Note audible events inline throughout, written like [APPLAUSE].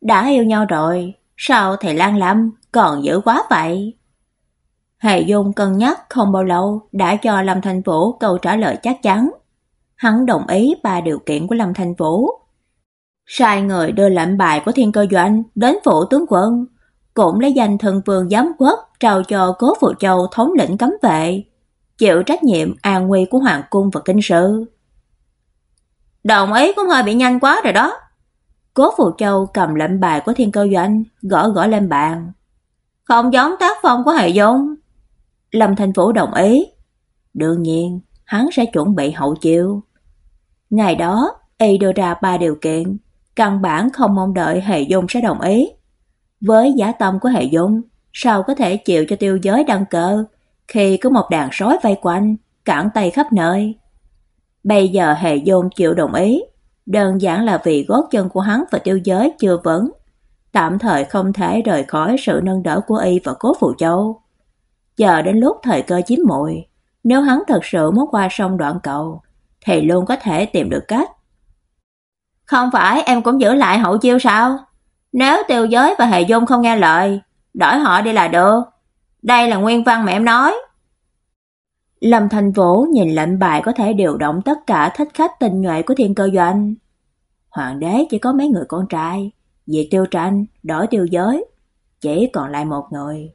đã yêu nhau rồi, sao thầy Lan Lâm còn giữ quá vậy? Hệ Dung cân nhắc không bao lâu đã cho Lâm Thành Vũ câu trả lời chắc chắn. Hắn đồng ý ba điều kiện của Lâm Thành Vũ. Sai người đưa lệnh bài của Thiên Cơ Doanh đến phủ tướng quân, cũng lấy danh thần vương giám quốc trao cho Cố Phụ Châu thống lĩnh cấm vệ, chịu trách nhiệm an nguy của hoàng cung và kinh sư. Đồng ý cũng hơi bị nhanh quá rồi đó. Cố Phù Châu cầm lệnh bài của Thiên Cơ Doanh, gõ gõ lên bàn. Không giống tác phong của Hệ Dung. Lâm Thành Vũ đồng ý. Đương nhiên, hắn sẽ chuẩn bị hậu chiêu. Ngày đó, y đưa ra ba điều kiện, căn bản không mong đợi Hệ Dung sẽ đồng ý. Với giá tâm của Hệ Dung, sao có thể chịu cho tiêu giới đăng cơ khi có một đàn sói vây quanh, cản tay khắp nơi. Bây giờ Hệ Dung chịu đồng ý, đơn giản là vì gót chân của hắn và tiêu giới chưa vững, tạm thời không thể rời khỏi sự nâng đỡ của y và Cố Phù Châu. Chờ đến lúc thời cơ chín muồi, nếu hắn thật sự muốn qua sông đoạn cầu, thì luôn có thể tìm được cách. Không phải em cũng giữ lại hậu chiêu sao? Nếu tiêu giới và hệ dung không nghe lời, đổi họ đi là được. Đây là nguyên văn mà em nói. Lâm Thành Vũ nhìn lệnh bài có thể điều động tất cả thích khách tình nhuệ của thiên cơ doanh. Hoàng đế chỉ có mấy người con trai, vì tiêu tranh, đổi tiêu giới, chỉ còn lại một người.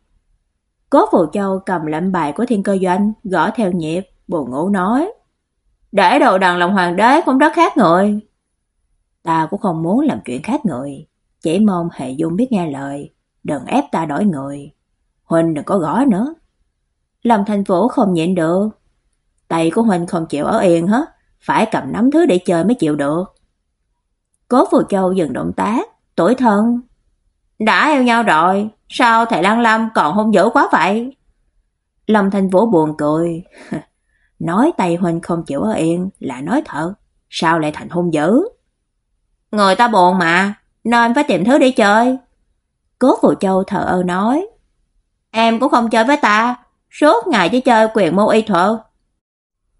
Cố Phù Châu cầm lệnh bài của thiên cơ doanh, gõ theo nhịp, buồn ngủ nói. Để đồ đàn lòng hoàng đế cũng rất khác người. Ta cũng không muốn làm chuyện khác người, chỉ mong hệ dung biết nghe lời, đừng ép ta đổi người. Huynh đừng có gõ nữa. Lâm Thành Vũ không nhịn được. Tay của Huynh không chịu ở yên hết, phải cầm nắm thứ để chơi mới chịu được. Cố Phù Châu dừng động tác, tuổi thân. Đã yêu nhau rồi, sao thầy Lăng Lâm còn hung dữ quá vậy? Lâm Thành Vũ buồn cười. [LAUGHS] nói tay Huynh không chịu ở yên là nói thật, sao lại thành hung dữ? Người ta buồn mà, nên phải tìm thứ để chơi. Cố Phù Châu thở ơ nói. Em cũng không chơi với ta, suốt ngày chỉ chơi quyền môn y thuật.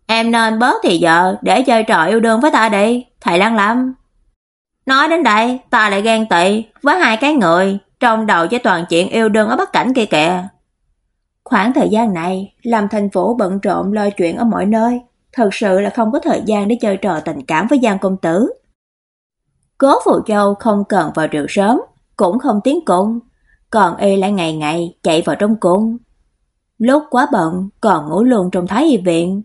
Em nên bớt thì giờ để chơi trò yêu đương với ta đi, thầy Lăng Lâm. Nói đến đây, ta lại ghen tị với hai cái người, trong đầu cho toàn chuyện yêu đương ở Bắc Cảnh kia kìa. Khoảng thời gian này, làm thành phố bận rộn lo chuyện ở mọi nơi, thật sự là không có thời gian để chơi trò tình cảm với Giang công tử. Cố Phù Châu không cần vào rượu sớm, cũng không tiến cung, còn y lại ngày ngày chạy vào trong cung. Lúc quá bận, còn ngủ luôn trong thái y viện.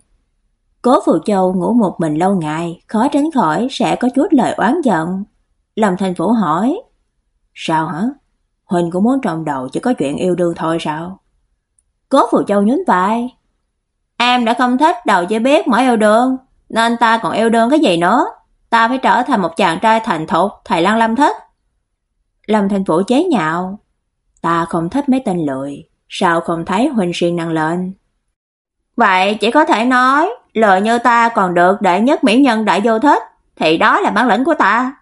Cố Phù Châu ngủ một mình lâu ngày, khó tránh khỏi sẽ có chút lời oán giận. Lâm Thành Vũ hỏi, Sao hả? Huỳnh cũng muốn trong đầu chỉ có chuyện yêu đương thôi sao? Cố Phù Châu nhún vai. Em đã không thích đầu chỉ biết mỗi yêu đương, nên ta còn yêu đương cái gì nữa? Ta phải trở thành một chàng trai thành thục, thầy Lăng Lâm thích. Lâm Thành Vũ chế nhạo. Ta không thích mấy tên lười, sao không thấy Huỳnh xuyên năng lên? Vậy chỉ có thể nói, lời như ta còn được đệ nhất mỹ nhân đại vô thích, thì đó là bản lĩnh của ta.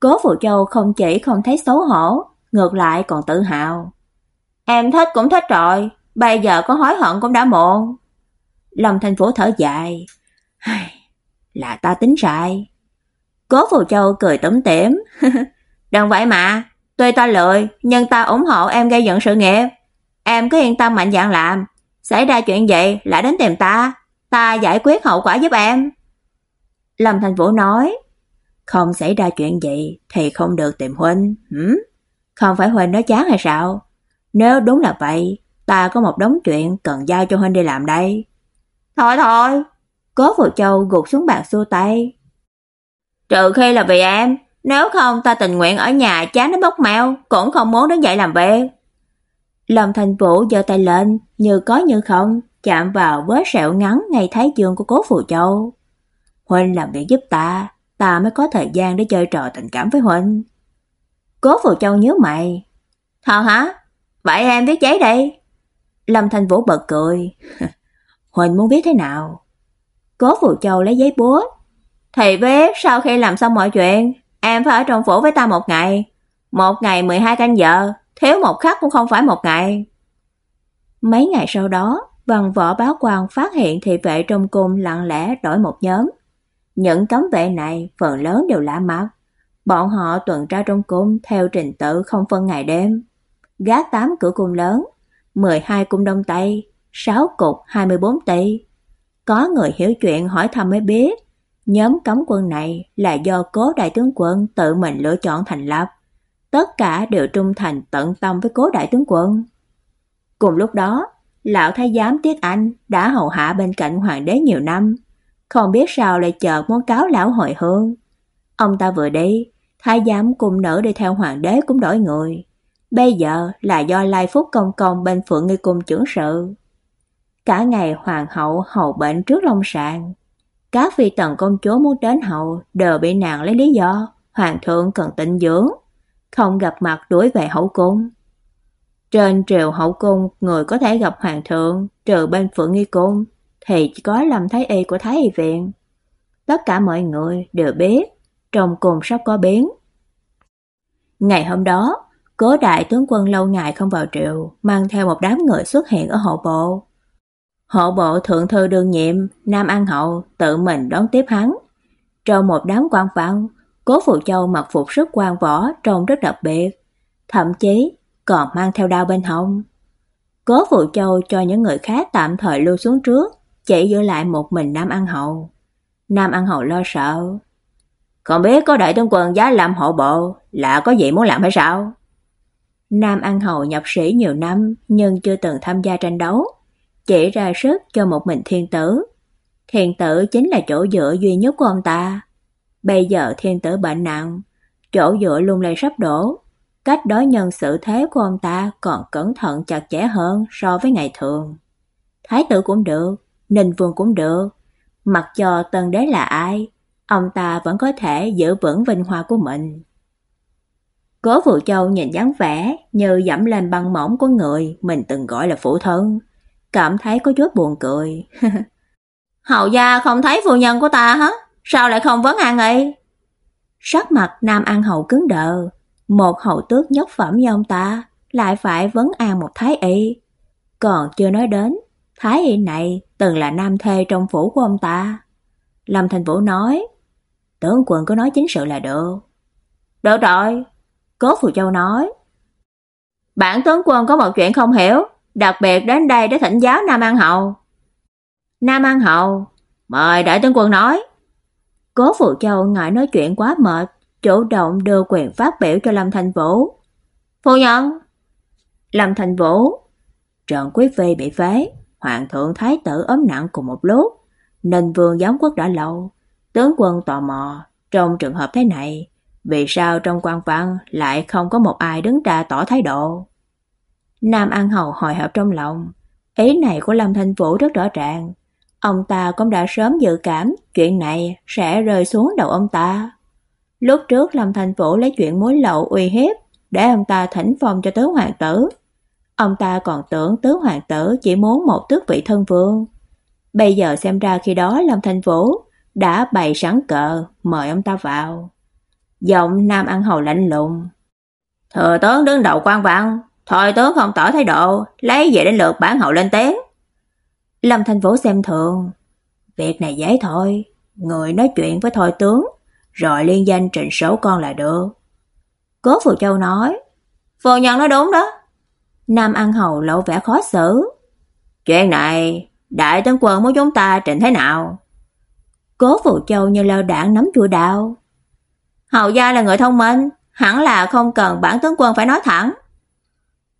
Cố Phụ Châu không chỉ không thấy xấu hổ, ngược lại còn tự hào. Em thích cũng thích rồi, bây giờ có hối hận cũng đã muộn. Lâm Thành Phố thở dài. Là ta tính sai. Cố phụ Châu cười tủm tỉm. [LAUGHS] Đừng vậy mà, tuy ta lười, nhưng ta ủng hộ em gây dựng sự nghiệp. Em cứ yên tâm mạnh dạn làm, xảy ra chuyện vậy lại đến tìm ta, ta giải quyết hậu quả giúp em. Lâm Thành Vũ nói, không xảy ra chuyện gì thì không được tìm huynh, hử? Không phải huynh nói chán hay sao? Nếu đúng là vậy, ta có một đống chuyện cần giao cho huynh đi làm đây. Thôi thôi, Cố Phù Châu gục xuống bàn xua tay. Trừ khi là vì em, nếu không ta tình nguyện ở nhà chán đến bốc mèo, cũng không muốn đứng dậy làm việc. Lâm Thành Vũ giơ tay lên, như có như không, chạm vào vết sẹo ngắn ngay thái dương của Cố Phù Châu. Huynh làm việc giúp ta, ta mới có thời gian để chơi trò tình cảm với Huynh. Cố Phù Châu nhớ mày. Thật hả? Vậy em viết giấy đi. Lâm Thanh Vũ bật cười. [LAUGHS] Huỳnh muốn viết thế nào? Cố Phù Châu lấy giấy bút. Thì viết sau khi làm xong mọi chuyện, em phải ở trong phủ với ta một ngày. Một ngày 12 canh giờ, thiếu một khắc cũng không phải một ngày. Mấy ngày sau đó, văn võ báo quan phát hiện thị vệ trong cung lặng lẽ đổi một nhóm. Những cấm vệ này phần lớn đều lạ mặt. Bọn họ tuần tra trong cung theo trình tự không phân ngày đêm. Gác 8 cửa cung lớn, 12 cung đông tây, 6 cục 24 tây. Có người hiểu chuyện hỏi thăm mới biết, nhóm cấm quân này là do cố đại tướng quân tự mình lựa chọn thành lập. Tất cả đều trung thành tận tâm với cố đại tướng quân. Cùng lúc đó, lão thái giám Tiết Anh đã hầu hạ bên cạnh hoàng đế nhiều năm, không biết sao lại chợt muốn cáo lão hồi hương. Ông ta vừa đi, thái giám cùng nữ đi theo hoàng đế cũng đổi người. Bây giờ là do Lai Phúc công công bên Phượng Nghi cung trưởng sự. Cả ngày hoàng hậu hầu bệnh trước long sàng. Các phi tần công chúa muốn đến hậu đều bị nàng lấy lý do hoàng thượng cần tịnh dưỡng, không gặp mặt đối về hậu cung. Trên triều hậu cung, người có thể gặp hoàng thượng trừ bên Phượng Nghi cung thì chỉ có Lâm Thái Y của Thái Y viện. Tất cả mọi người đều biết trong cùng sắp có biến. Ngày hôm đó, Cố đại tướng quân lâu ngày không vào triều, mang theo một đám người xuất hiện ở hộ bộ. Hộ bộ thượng thư đương nhiệm Nam An Hậu tự mình đón tiếp hắn. Trong một đám quan văn, Cố Phụ Châu mặc phục rất quan võ trông rất đặc biệt, thậm chí còn mang theo đao bên hông. Cố Phụ Châu cho những người khác tạm thời lưu xuống trước, chỉ giữ lại một mình Nam An Hậu. Nam An Hậu lo sợ. Còn biết có đại tướng quân giá làm hộ bộ là có gì muốn làm hay sao? Nam An Hậu nhập sĩ nhiều năm nhưng chưa từng tham gia tranh đấu, chỉ ra sức cho một mình thiên tử. Thiên tử chính là chỗ dựa duy nhất của ông ta. Bây giờ thiên tử bệnh nặng, chỗ dựa luôn lay sắp đổ. Cách đối nhân xử thế của ông ta còn cẩn thận chặt chẽ hơn so với ngày thường. Thái tử cũng được, Ninh Vương cũng được. Mặc cho tân đế là ai, ông ta vẫn có thể giữ vững vinh hoa của mình. Cố vũ Châu nhìn dáng vẻ như dẫm lên băng mỏng của người mình từng gọi là phụ thân, cảm thấy có chút buồn cười. [LAUGHS] Hậu gia không thấy phu nhân của ta hả? Sao lại không vấn an ấy? Sắc mặt Nam An Hậu cứng đờ, một hậu tước nhất phẩm như ông ta lại phải vấn an một thái y. Còn chưa nói đến, thái y này từng là nam thê trong phủ của ông ta. Lâm Thành Vũ nói, tướng quân có nói chính sự là được. Được rồi, Cố Phù Châu nói. Bản tướng quân có một chuyện không hiểu, đặc biệt đến đây để thỉnh giáo Nam An Hậu. Nam An Hậu, mời đại tướng quân nói. Cố phụ Châu ngại nói chuyện quá mệt, chủ động đưa quyền phát biểu cho Lâm Thành Vũ. Phu nhân. Lâm Thành Vũ. Trần Quý Phi bị phế, Hoàng thượng Thái tử ốm nặng cùng một lúc, nên vương giám quốc đã lâu. Tướng quân tò mò, trong trường hợp thế này, vì sao trong quan văn lại không có một ai đứng ra tỏ thái độ? Nam An Hầu hồi hộp trong lòng, ý này của Lâm thành Vũ rất rõ ràng. Ông ta cũng đã sớm dự cảm chuyện này sẽ rơi xuống đầu ông ta. Lúc trước Lâm Thành Vũ lấy chuyện mối lậu uy hiếp để ông ta thỉnh phong cho tứ hoàng tử. Ông ta còn tưởng tứ hoàng tử chỉ muốn một tước vị thân vương. Bây giờ xem ra khi đó Lâm Thành Vũ đã bày sẵn cờ mời ông ta vào. Giọng Nam An Hầu lạnh lùng. Thừa tướng đứng đầu quan văn, thôi tướng không tỏ thái độ, lấy về đến lượt bản hậu lên tiếng. Lâm Thành Vũ xem thường. Việc này dễ thôi, người nói chuyện với thôi tướng, rồi liên danh trình số con là được. Cố Phù Châu nói, Phu nhân nói đúng đó. Nam An Hầu lộ vẻ khó xử. Chuyện này, đại tướng quân muốn chúng ta trình thế nào? Cố Phù Châu như lao đạn nắm chùa đao. Hậu gia là người thông minh, hẳn là không cần bản tướng quân phải nói thẳng.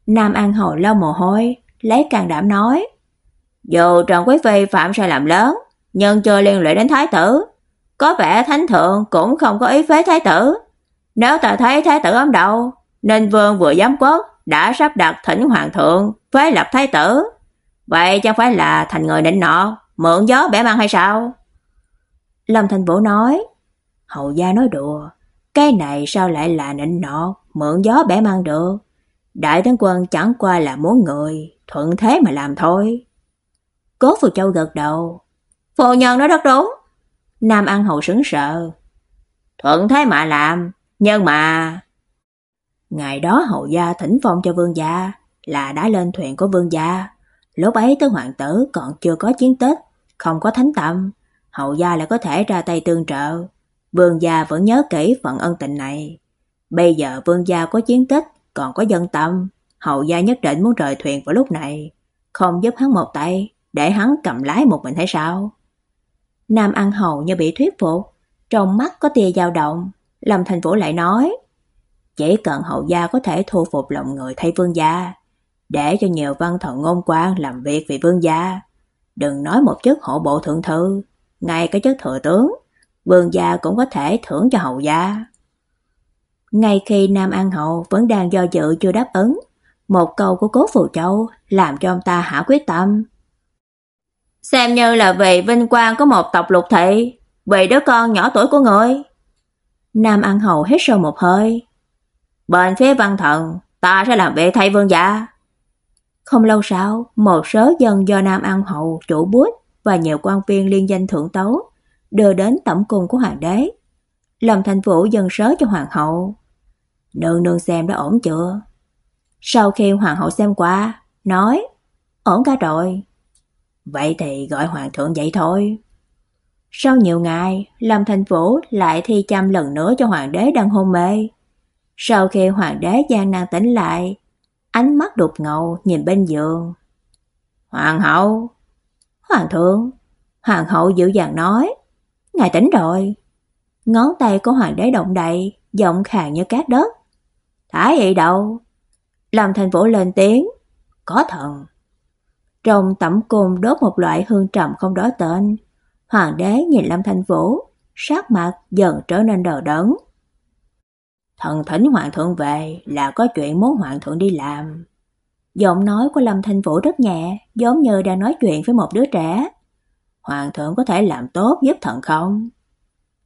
Nam An Hầu lau mồ hôi, lấy càng đảm nói. Dù Trần Quý Phi phạm sai lầm lớn, nhưng chưa liên lụy đến thái tử. Có vẻ thánh thượng cũng không có ý phế thái tử. Nếu ta thấy thái tử ấm đầu, nên vương vừa giám quốc đã sắp đặt thỉnh hoàng thượng phế lập thái tử. Vậy chẳng phải là thành người định nọ, mượn gió bẻ măng hay sao? Lâm Thành Vũ nói, hậu gia nói đùa, cái này sao lại là nịnh nọ mượn gió bẻ mang được. Đại tướng quân chẳng qua là muốn người, thuận thế mà làm thôi. Cố Phù Châu gật đầu. Phu nhân nói rất đúng. Nam An Hầu sững sờ. Thuận thế mà làm, nhưng mà ngày đó hậu gia thỉnh phong cho vương gia là đã lên thuyền của vương gia. Lúc ấy tứ hoàng tử còn chưa có chiến tích, không có thánh tâm, hậu gia lại có thể ra tay tương trợ. Vương gia vẫn nhớ kỹ phận ân tình này. Bây giờ vương gia có chiến tích, còn có dân tâm, hậu gia nhất định muốn rời thuyền vào lúc này, không giúp hắn một tay, để hắn cầm lái một mình hay sao? Nam An Hầu như bị thuyết phục, trong mắt có tia dao động, Lâm Thành Vũ lại nói: "Chỉ cần hậu gia có thể thu phục lòng người thay vương gia, để cho nhiều văn thần ngôn quan làm việc vì vương gia, đừng nói một chức hộ bộ thượng thư, ngay cái chức thừa tướng, vương gia cũng có thể thưởng cho hậu gia." Ngay khi Nam An Hậu vẫn đang do dự chưa đáp ứng, một câu của Cố Phù Châu làm cho ông ta hạ quyết tâm. Xem như là về vinh quang của một tộc lục thị, về đứa con nhỏ tuổi của người. Nam An Hậu hít sâu một hơi. Bên phía văn thần, ta sẽ làm việc thay vương gia. Không lâu sau, một số dân do Nam An Hậu chủ bút và nhiều quan viên liên danh thượng tấu đưa đến tổng cung của hoàng đế. Lâm Thành Vũ dâng sớ cho hoàng hậu. Nương nương xem đã ổn chưa? Sau khi hoàng hậu xem qua, nói, ổn cả rồi. Vậy thì gọi hoàng thượng dậy thôi. Sau nhiều ngày, Lâm Thành Vũ lại thi chăm lần nữa cho hoàng đế đang hôn mê. Sau khi hoàng đế gian nan tỉnh lại, ánh mắt đục ngầu nhìn bên giường. Hoàng hậu! Hoàng thượng! Hoàng hậu dịu dàng nói. Ngài tỉnh rồi. Ngón tay của hoàng đế động đậy, giọng khàn như cát đất. Thái vậy đâu? Lâm Thành Vũ lên tiếng. Có thần. Trong tẩm cồn đốt một loại hương trầm không đó tên. Hoàng đế nhìn Lâm Thanh Vũ, sát mặt dần trở nên đờ đẫn. Thần thỉnh hoàng thượng về là có chuyện muốn hoàng thượng đi làm. Giọng nói của Lâm Thanh Vũ rất nhẹ, giống như đang nói chuyện với một đứa trẻ. Hoàng thượng có thể làm tốt giúp thần không?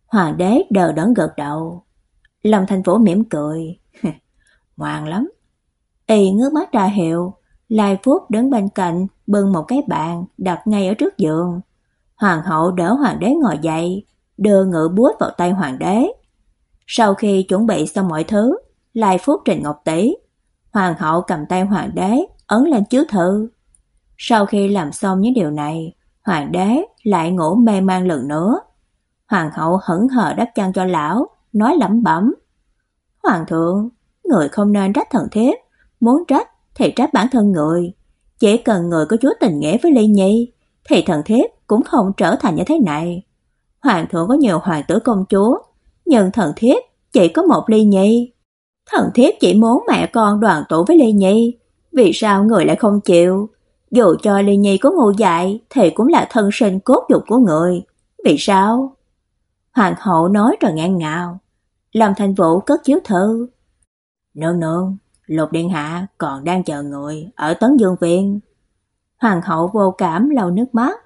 Hoàng đế đờ đẫn gật đầu. Lâm Thanh Vũ mỉm cười. [LAUGHS] Ngoan lắm. Y ngước mắt ra hiệu, Lai Phúc đứng bên cạnh, bưng một cái bàn đặt ngay ở trước giường. Hoàng hậu đỡ hoàng đế ngồi dậy, đưa ngự búa vào tay hoàng đế. Sau khi chuẩn bị xong mọi thứ, Lai Phúc trình ngọc tỷ, hoàng hậu cầm tay hoàng đế ấn lên chiếu thư. Sau khi làm xong những điều này, hoàng đế lại ngủ mê man lần nữa. Hoàng hậu hững hờ đắp chăn cho lão, nói lẩm bẩm: "Hoàng thượng, người không nên trách thần thiếp, muốn trách thì trách bản thân người. Chỉ cần người có chút tình nghĩa với lê Nhi, thì thần thiếp cũng không trở thành như thế này. Hoàng thượng có nhiều hoàng tử công chúa, nhưng thần thiếp chỉ có một lê Nhi. Thần thiếp chỉ muốn mẹ con đoàn tụ với lê Nhi, vì sao người lại không chịu? Dù cho lê Nhi có ngu dại thì cũng là thân sinh cốt nhục của người. Vì sao? Hoàng hậu nói rồi ngang ngào. Lâm Thành Vũ cất chiếu thư. Nương nương, Lục Điện Hạ còn đang chờ người ở Tấn Dương Viện. Hoàng hậu vô cảm lau nước mắt.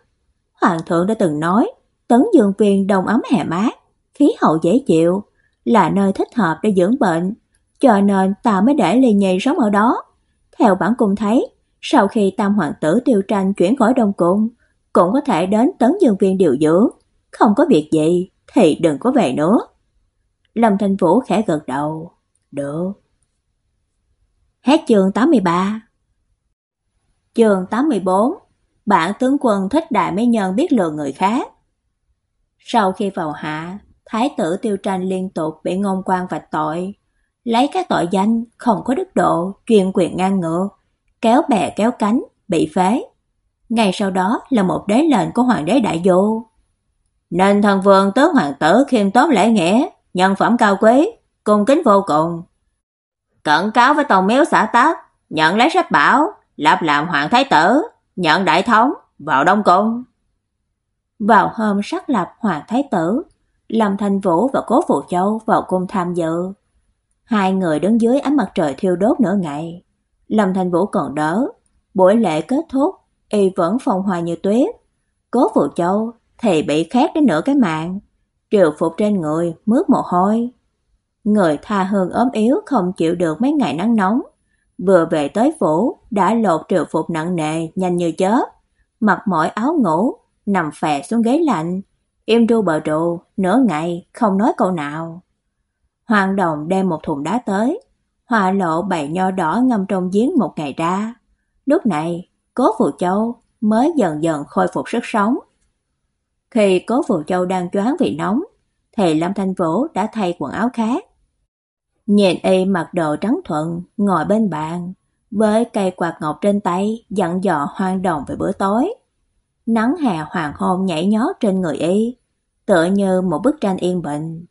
Hoàng thượng đã từng nói, Tấn Dương Viện đông ấm hè mát, khí hậu dễ chịu, là nơi thích hợp để dưỡng bệnh, cho nên ta mới để Lê Nhi sống ở đó. Theo bản cung thấy, sau khi tam hoàng tử tiêu tranh chuyển khỏi Đông Cung, cũng có thể đến Tấn Dương Viên điều dưỡng, không có việc gì thì đừng có về nữa. Lâm Thanh Vũ khẽ gật đầu. Được. Hết chương 83 Chương 84 Bản tướng quân thích đại mỹ nhân biết lừa người khác. Sau khi vào hạ, Thái tử Tiêu Tranh liên tục bị ngôn quan vạch tội, lấy các tội danh không có đức độ, chuyên quyền ngang ngược, kéo bè kéo cánh, bị phế. Ngày sau đó là một đế lệnh của hoàng đế đại vô. Nên thần vương tướng hoàng tử khiêm tốn lễ nghĩa, nhân phẩm cao quý, cung kính vô cùng, cẩn cáo với tông miếu xã tác, nhận lấy sách bảo, lập làm hoàng thái tử, nhận đại thống, vào đông cung. Vào hôm sắc lập hoàng thái tử, Lâm Thanh Vũ và Cố Phụ Châu vào cung tham dự. Hai người đứng dưới ánh mặt trời thiêu đốt nửa ngày. Lâm Thanh Vũ còn đỡ, buổi lễ kết thúc, y vẫn phong hòa như tuyết. Cố Phụ Châu thì bị khát đến nửa cái mạng, triều phục trên người, mướt mồ hôi người tha hương ốm yếu không chịu được mấy ngày nắng nóng, vừa về tới phủ đã lột triều phục nặng nề nhanh như chớp, mặc mỏi áo ngủ, nằm phè xuống ghế lạnh, im ru bờ trụ, nửa ngày không nói câu nào. Hoàng Đồng đem một thùng đá tới, hòa Lộ bày nho đỏ ngâm trong giếng một ngày ra. Lúc này, Cố Phù Châu mới dần dần khôi phục sức sống. Khi Cố Phù Châu đang choáng vì nóng, thì Lâm Thanh Vũ đã thay quần áo khác. Nhìn y mặc đồ trắng thuận, ngồi bên bàn, với cây quạt ngọc trên tay, dặn dò hoang đồng về bữa tối. Nắng hè hoàng hôn nhảy nhót trên người y, tựa như một bức tranh yên bình.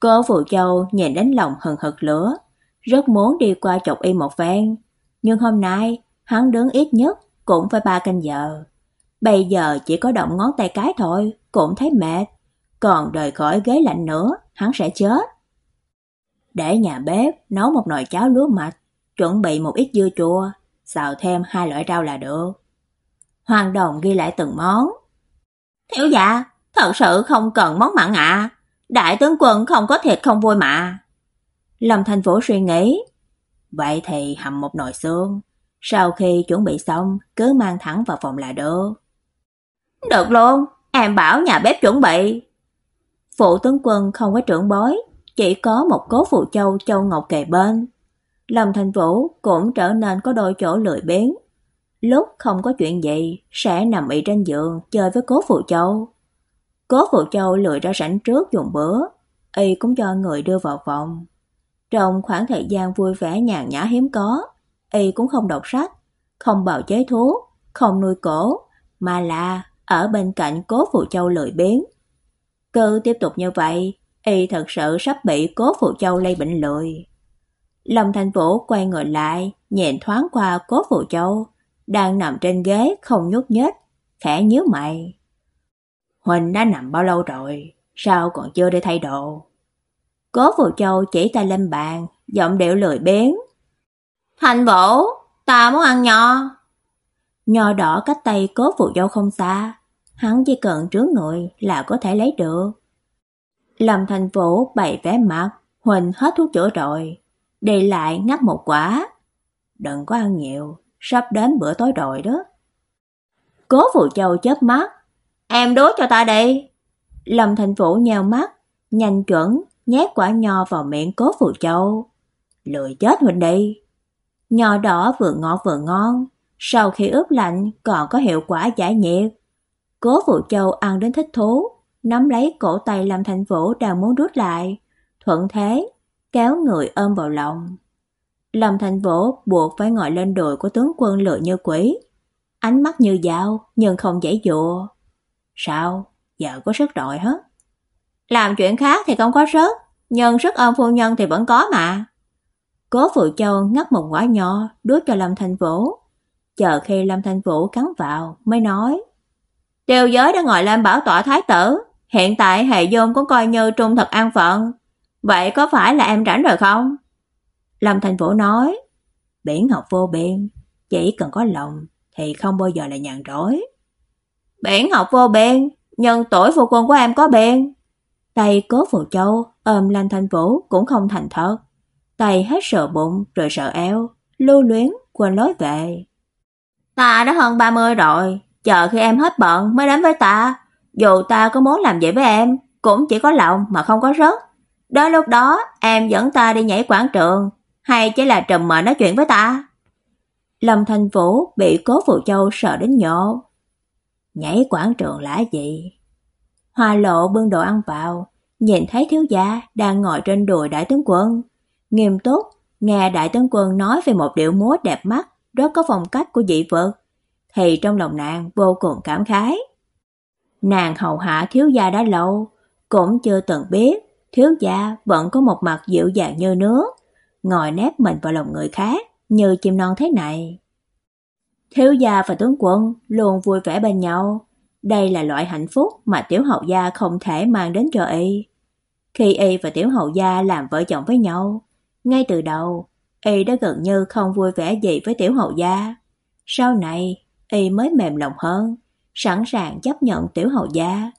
Cô Phù Châu nhìn đến lòng hừng hực lửa, rất muốn đi qua chọc y một phen, nhưng hôm nay hắn đứng ít nhất cũng phải ba canh giờ. Bây giờ chỉ có động ngón tay cái thôi, cũng thấy mệt, còn rời khỏi ghế lạnh nữa, hắn sẽ chết. Để nhà bếp nấu một nồi cháo lúa mạch, chuẩn bị một ít dưa chua, xào thêm hai loại rau là được. Hoàng Đồng ghi lại từng món. Thiếu dạ, thật sự không cần món mặn ạ. Đại tướng quân không có thịt không vui mà. Lâm Thành Vũ suy nghĩ. Vậy thì hầm một nồi xương. Sau khi chuẩn bị xong, cứ mang thẳng vào phòng là được. Được luôn, em bảo nhà bếp chuẩn bị. Phụ tướng quân không có trưởng bối, chỉ có một cố phụ châu châu ngọc kề bên. Lâm Thành Vũ cũng trở nên có đôi chỗ lười biếng. Lúc không có chuyện gì, sẽ nằm ị trên giường chơi với cố phụ châu. Cố phụ châu lười ra sảnh trước dùng bữa, y cũng cho người đưa vào phòng. Trong khoảng thời gian vui vẻ nhàn nhã hiếm có, y cũng không đọc sách, không bào chế thuốc, không nuôi cổ, mà là ở bên cạnh cố phụ châu lười biếng. Cứ tiếp tục như vậy, y thật sự sắp bị cố phụ châu lây bệnh lười. Lâm Thành Vũ quay người lại, nhìn thoáng qua cố phụ châu, đang nằm trên ghế không nhúc nhích, khẽ nhíu mày. Huỳnh đã nằm bao lâu rồi, sao còn chưa đi thay đồ? Cố Phù Châu chỉ tay lên bàn, giọng điệu lười biếng. Thành Vũ, ta muốn ăn nho. Nho đỏ cách tay Cố Phù Châu không xa, hắn chỉ cần trướng người là có thể lấy được. Lâm Thành Vũ bày vẻ mặt, Huỳnh hết thuốc chữa rồi, đầy lại ngắt một quả. Đừng có ăn nhiều, sắp đến bữa tối rồi đó. Cố Vũ Châu chớp mắt, Em đố cho ta đi. Lâm Thành Vũ nheo mắt, nhanh chuẩn, nhét quả nho vào miệng cố phụ châu. Lười chết huynh đi. Nho đỏ vừa ngọt vừa ngon, sau khi ướp lạnh còn có hiệu quả giải nhiệt. Cố phụ châu ăn đến thích thú, nắm lấy cổ tay Lâm Thành Vũ đang muốn rút lại, thuận thế, kéo người ôm vào lòng. Lâm Thành Vũ buộc phải ngồi lên đùi của tướng quân lựa như quỷ, ánh mắt như dao nhưng không dễ dụa. Sao? Giờ có sức rồi hết. Làm chuyện khác thì không có sức, nhưng sức ôm phu nhân thì vẫn có mà. Cố Phụ Châu ngắt một quả nho đút cho Lâm Thanh Vũ. Chờ khi Lâm Thanh Vũ cắn vào mới nói Tiêu giới đã ngồi lên bảo tọa thái tử, hiện tại Hệ Dung cũng coi như trung thật an phận. Vậy có phải là em rảnh rồi không? Lâm Thanh Vũ nói Biển học vô biên, chỉ cần có lòng thì không bao giờ là nhàn rỗi. Biển học vô biên, nhân tuổi phụ quân của em có biên. Tay cố phụ châu ôm Lâm Thanh Vũ cũng không thành thật. Tay hết sợ bụng rồi sợ eo, lưu luyến quên lối về. Ta đã hơn 30 rồi, chờ khi em hết bận mới đến với ta. Dù ta có muốn làm vậy với em, cũng chỉ có lòng mà không có rớt. Đến lúc đó em dẫn ta đi nhảy quảng trường, hay chỉ là trùm mờ nói chuyện với ta. Lâm Thanh Vũ bị Cố Phụ Châu sợ đến nhộ, Nhảy quảng trường là gì? Hoa lộ bưng đồ ăn vào, nhìn thấy thiếu gia đang ngồi trên đùi đại tướng quân. Nghiêm túc, nghe đại tướng quân nói về một điệu múa đẹp mắt, rất có phong cách của dị vợ, thì trong lòng nàng vô cùng cảm khái. Nàng hầu hạ thiếu gia đã lâu, cũng chưa từng biết thiếu gia vẫn có một mặt dịu dàng như nước, ngồi nép mình vào lòng người khác như chim non thế này. Thiếu gia và tướng quân luôn vui vẻ bên nhau. Đây là loại hạnh phúc mà tiểu hậu gia không thể mang đến cho y. Khi y và tiểu hậu gia làm vợ chồng với nhau, ngay từ đầu, y đã gần như không vui vẻ gì với tiểu hậu gia. Sau này, y mới mềm lòng hơn, sẵn sàng chấp nhận tiểu hậu gia.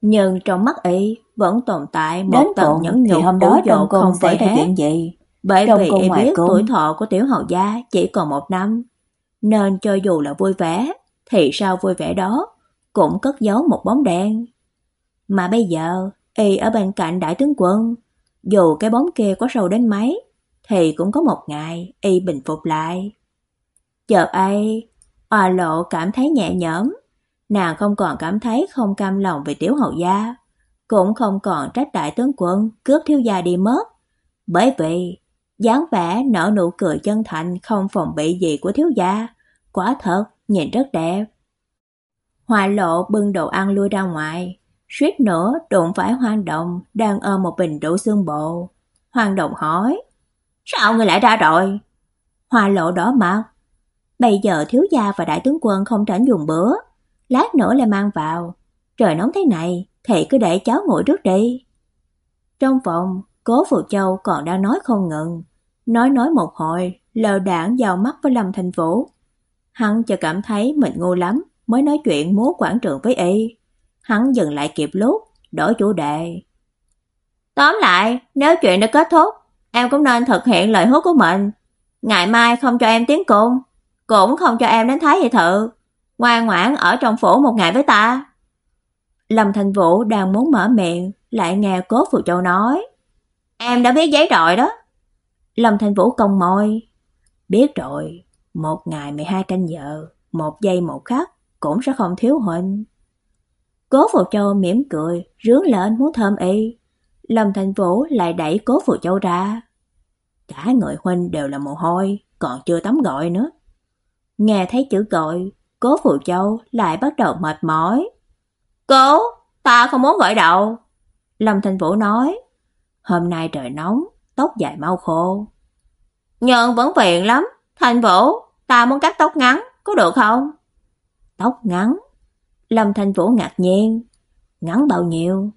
Nhưng trong mắt y, vẫn tồn tại một tầng nhẫn nhục hôm đó trong không phải ra chuyện gì. Bởi vì y biết cung. tuổi thọ của tiểu hầu gia chỉ còn một năm, nên cho dù là vui vẻ, thì sau vui vẻ đó cũng cất giấu một bóng đen. Mà bây giờ, y ở bên cạnh đại tướng quân, dù cái bóng kia có sâu đến mấy, thì cũng có một ngày y bình phục lại. Chợt ai, Oa Lộ cảm thấy nhẹ nhõm, nàng không còn cảm thấy không cam lòng về tiểu hầu gia, cũng không còn trách đại tướng quân cướp thiếu gia đi mất, bởi vì dáng vẻ nở nụ cười chân thành không phòng bị gì của thiếu gia, quả thật nhìn rất đẹp. Hoa Lộ bưng đồ ăn lui ra ngoài, suýt nữa đụng phải Hoang Động đang ôm một bình rượu xương bộ. Hoang Động hỏi: "Sao người lại ra rồi?" Hoa Lộ đỏ mặt, Bây giờ thiếu gia và đại tướng quân không tránh dùng bữa, lát nữa lại mang vào. Trời nóng thế này, thì cứ để cháu ngồi trước đi. Trong phòng, Cố Phù Châu còn đang nói không ngừng, nói nói một hồi, lờ đảng vào mắt với Lâm Thành Vũ. Hắn cho cảm thấy mình ngu lắm, mới nói chuyện múa quảng trường với y. Hắn dừng lại kịp lúc, đổi chủ đề. Tóm lại, nếu chuyện đã kết thúc, em cũng nên thực hiện lời hứa của mình. Ngày mai không cho em tiến cung, cũng không cho em đến Thái Thị Thự, ngoan ngoãn ở trong phủ một ngày với ta. Lâm Thành Vũ đang muốn mở miệng, lại nghe Cố Phù Châu nói, "Em đã biết giấy rồi đó." Lâm Thành Vũ cong môi, "Biết rồi, một ngày 12 canh giờ, một giây một khắc cũng sẽ không thiếu huynh." Cố Phù Châu mỉm cười, rướn lên muốn thơm y. Lâm Thành Vũ lại đẩy Cố Phù Châu ra. Cả người huynh đều là mồ hôi, còn chưa tắm gội nữa. Nghe thấy chữ gọi, Cố Phù Châu lại bắt đầu mệt mỏi. "Cố, ta không muốn gọi đầu." Lâm Thành Vũ nói, "Hôm nay trời nóng, tóc dài mau khô." "Nhưng vẫn phiền lắm, Thành Vũ, ta muốn cắt tóc ngắn, có được không?" "Tóc ngắn?" Lâm Thành Vũ ngạc nhiên, "Ngắn bao nhiêu?"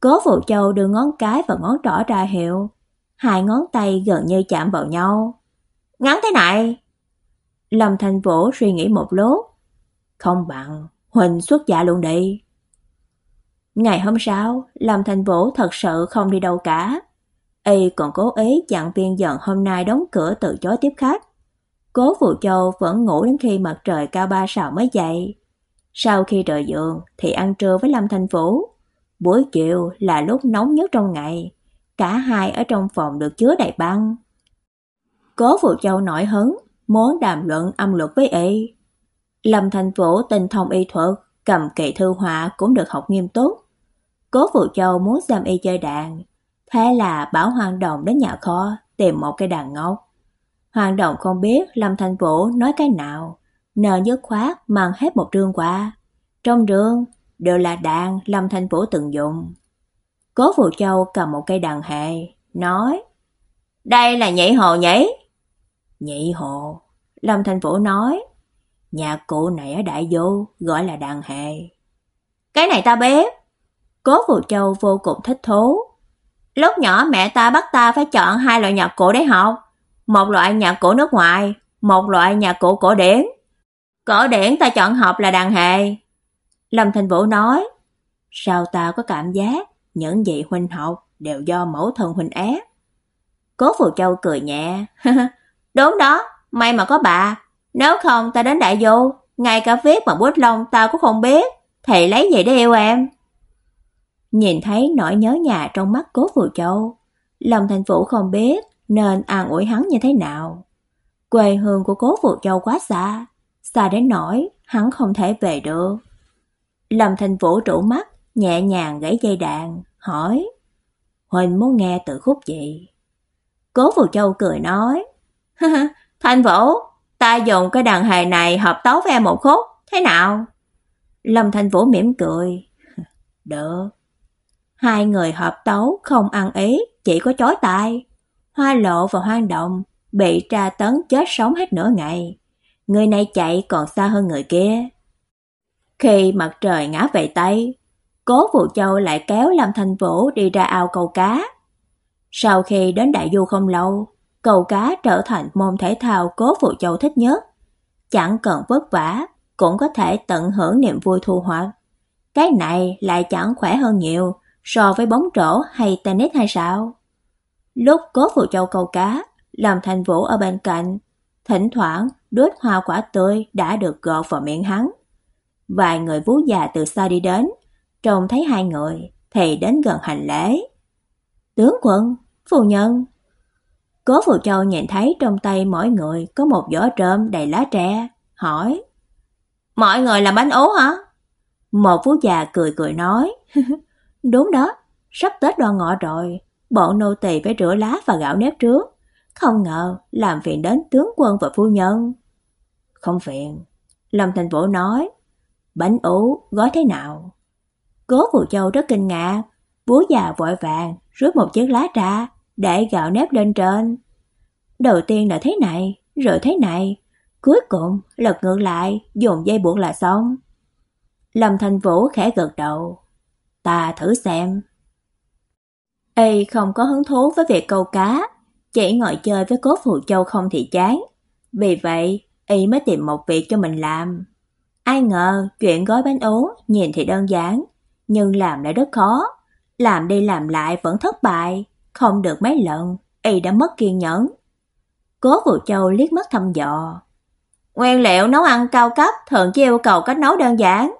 Cố Phù Châu đưa ngón cái và ngón trỏ ra hiệu, hai ngón tay gần như chạm vào nhau. "Ngắn thế này." Lâm Thành Vũ suy nghĩ một lúc. Không bằng, Huỳnh xuất dạ luôn đi. Ngày hôm sau, Lâm Thành Vũ thật sự không đi đâu cả. Y còn cố ý chặn viên giận hôm nay đóng cửa từ chối tiếp khách. Cố Phụ Châu vẫn ngủ đến khi mặt trời cao ba sào mới dậy. Sau khi rời giường thì ăn trưa với Lâm Thành Vũ. Buổi chiều là lúc nóng nhất trong ngày. Cả hai ở trong phòng được chứa đầy băng. Cố Phụ Châu nổi hứng, muốn đàm luận âm luật với y. Lâm Thành Vũ tinh thông y thuật, cầm kỳ thư họa cũng được học nghiêm túc. Cố Phụ Châu muốn xem y chơi đàn, thế là bảo Hoàng Đồng đến nhà kho tìm một cây đàn ngốc. Hoàng Đồng không biết Lâm Thành Vũ nói cái nào, nờ dứt khoát mang hết một rương qua. Trong rương đều là đàn Lâm Thành Vũ từng dùng. Cố Phụ Châu cầm một cây đàn hệ, nói: "Đây là nhảy hồ nhảy Nhị hộ, Lâm Thành Vũ nói, nhà cụ này ở Đại vô gọi là đàn hề. Cái này ta biết. Cố Phù Châu vô cùng thích thú. Lúc nhỏ mẹ ta bắt ta phải chọn hai loại nhạc cụ để học, một loại nhạc cụ nước ngoài, một loại nhạc cụ cổ điển. Cổ điển ta chọn học là đàn hề. Lâm Thành Vũ nói, sao ta có cảm giác những gì huynh học đều do mẫu thân huynh ép. Cố Phù Châu cười nhẹ, [LAUGHS] Đúng đó, may mà có bà, nếu không ta đến đại vô ngay cả viết mà bút lông ta cũng không biết, thì lấy gì để yêu em. Nhìn thấy nỗi nhớ nhà trong mắt Cố Phù Châu, lòng Thành Vũ không biết nên an ủi hắn như thế nào. Quê hương của Cố Phù Châu quá xa, xa đến nỗi hắn không thể về được. Lâm Thành Vũ trụ mắt, nhẹ nhàng gãy dây đàn, hỏi: "Huỳnh muốn nghe từ khúc gì?" Cố Phù Châu cười nói: [LAUGHS] Thanh Vũ, ta dùng cái đàn hề này hợp tấu với em một khúc, thế nào? Lâm Thanh Vũ mỉm cười. [LAUGHS] Được. Hai người hợp tấu không ăn ý, chỉ có chói tai. Hoa lộ và hoang động bị tra tấn chết sống hết nửa ngày. Người này chạy còn xa hơn người kia. Khi mặt trời ngã về Tây, Cố Vũ Châu lại kéo Lâm Thanh Vũ đi ra ao câu cá. Sau khi đến Đại Du không lâu, cầu cá trở thành môn thể thao Cố Phụ Châu thích nhất. Chẳng cần vất vả, cũng có thể tận hưởng niềm vui thu hoạch. Cái này lại chẳng khỏe hơn nhiều so với bóng rổ hay tennis hay sao? Lúc Cố phụ Châu câu cá, làm thành vũ ở bên cạnh, thỉnh thoảng đốt hoa quả tươi đã được gọt vào miệng hắn. Vài người vú già từ xa đi đến, trông thấy hai người thì đến gần hành lễ. "Tướng quân, phu nhân." Cố Phù Châu nhìn thấy trong tay mỗi người có một giỏ trơm đầy lá tre, hỏi: "Mọi người làm bánh ố hả?" Một phú già cười cười nói: [LAUGHS] "Đúng đó, sắp Tết đoan ngọ rồi, bọn nô tỳ phải rửa lá và gạo nếp trước, không ngờ làm phiền đến tướng quân và phu nhân." "Không phiền." Lâm Thành Vũ nói, "Bánh ố gói thế nào?" Cố Phù Châu rất kinh ngạc, bố già vội vàng rút một chiếc lá ra, để gạo nếp lên trên. Đầu tiên là thế này, rồi thế này, cuối cùng lật ngược lại, dùng dây buộc là xong. Lâm Thành Vũ khẽ gật đầu. Ta thử xem. Y không có hứng thú với việc câu cá, chỉ ngồi chơi với Cố Phù Châu không thì chán. Vì vậy, Y mới tìm một việc cho mình làm. Ai ngờ chuyện gói bánh ú nhìn thì đơn giản, nhưng làm lại rất khó. Làm đi làm lại vẫn thất bại, không được mấy lần, Y đã mất kiên nhẫn. Cố Vũ Châu liếc mắt thăm dò. Nguyên liệu nấu ăn cao cấp thường chỉ yêu cầu cách nấu đơn giản.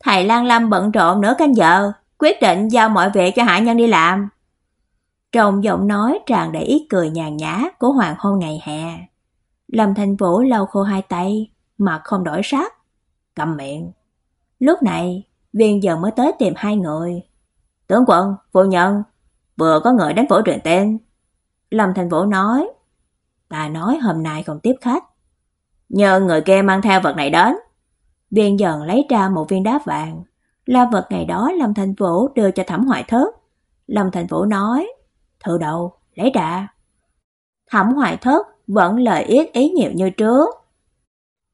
Thầy Lan Lâm bận rộn nửa canh giờ, quyết định giao mọi việc cho hạ nhân đi làm. Trong giọng nói tràn đầy ý cười nhàn nhã của hoàng hôn ngày hè. Lâm Thành Vũ lau khô hai tay, mặt không đổi sắc, cầm miệng. Lúc này, viên giờ mới tới tìm hai người. Tướng quân, phu nhân, vừa có người đến phủ truyền tên. Lâm Thành Vũ nói, ta nói hôm nay không tiếp khách. Nhờ người kia mang theo vật này đến. Viên dần lấy ra một viên đá vàng, là vật ngày đó Lâm Thành Vũ đưa cho Thẩm Hoài Thất. Lâm Thành Vũ nói, thử đầu, lấy ra. Thẩm Hoài Thất vẫn lời ít ý nhiều như trước.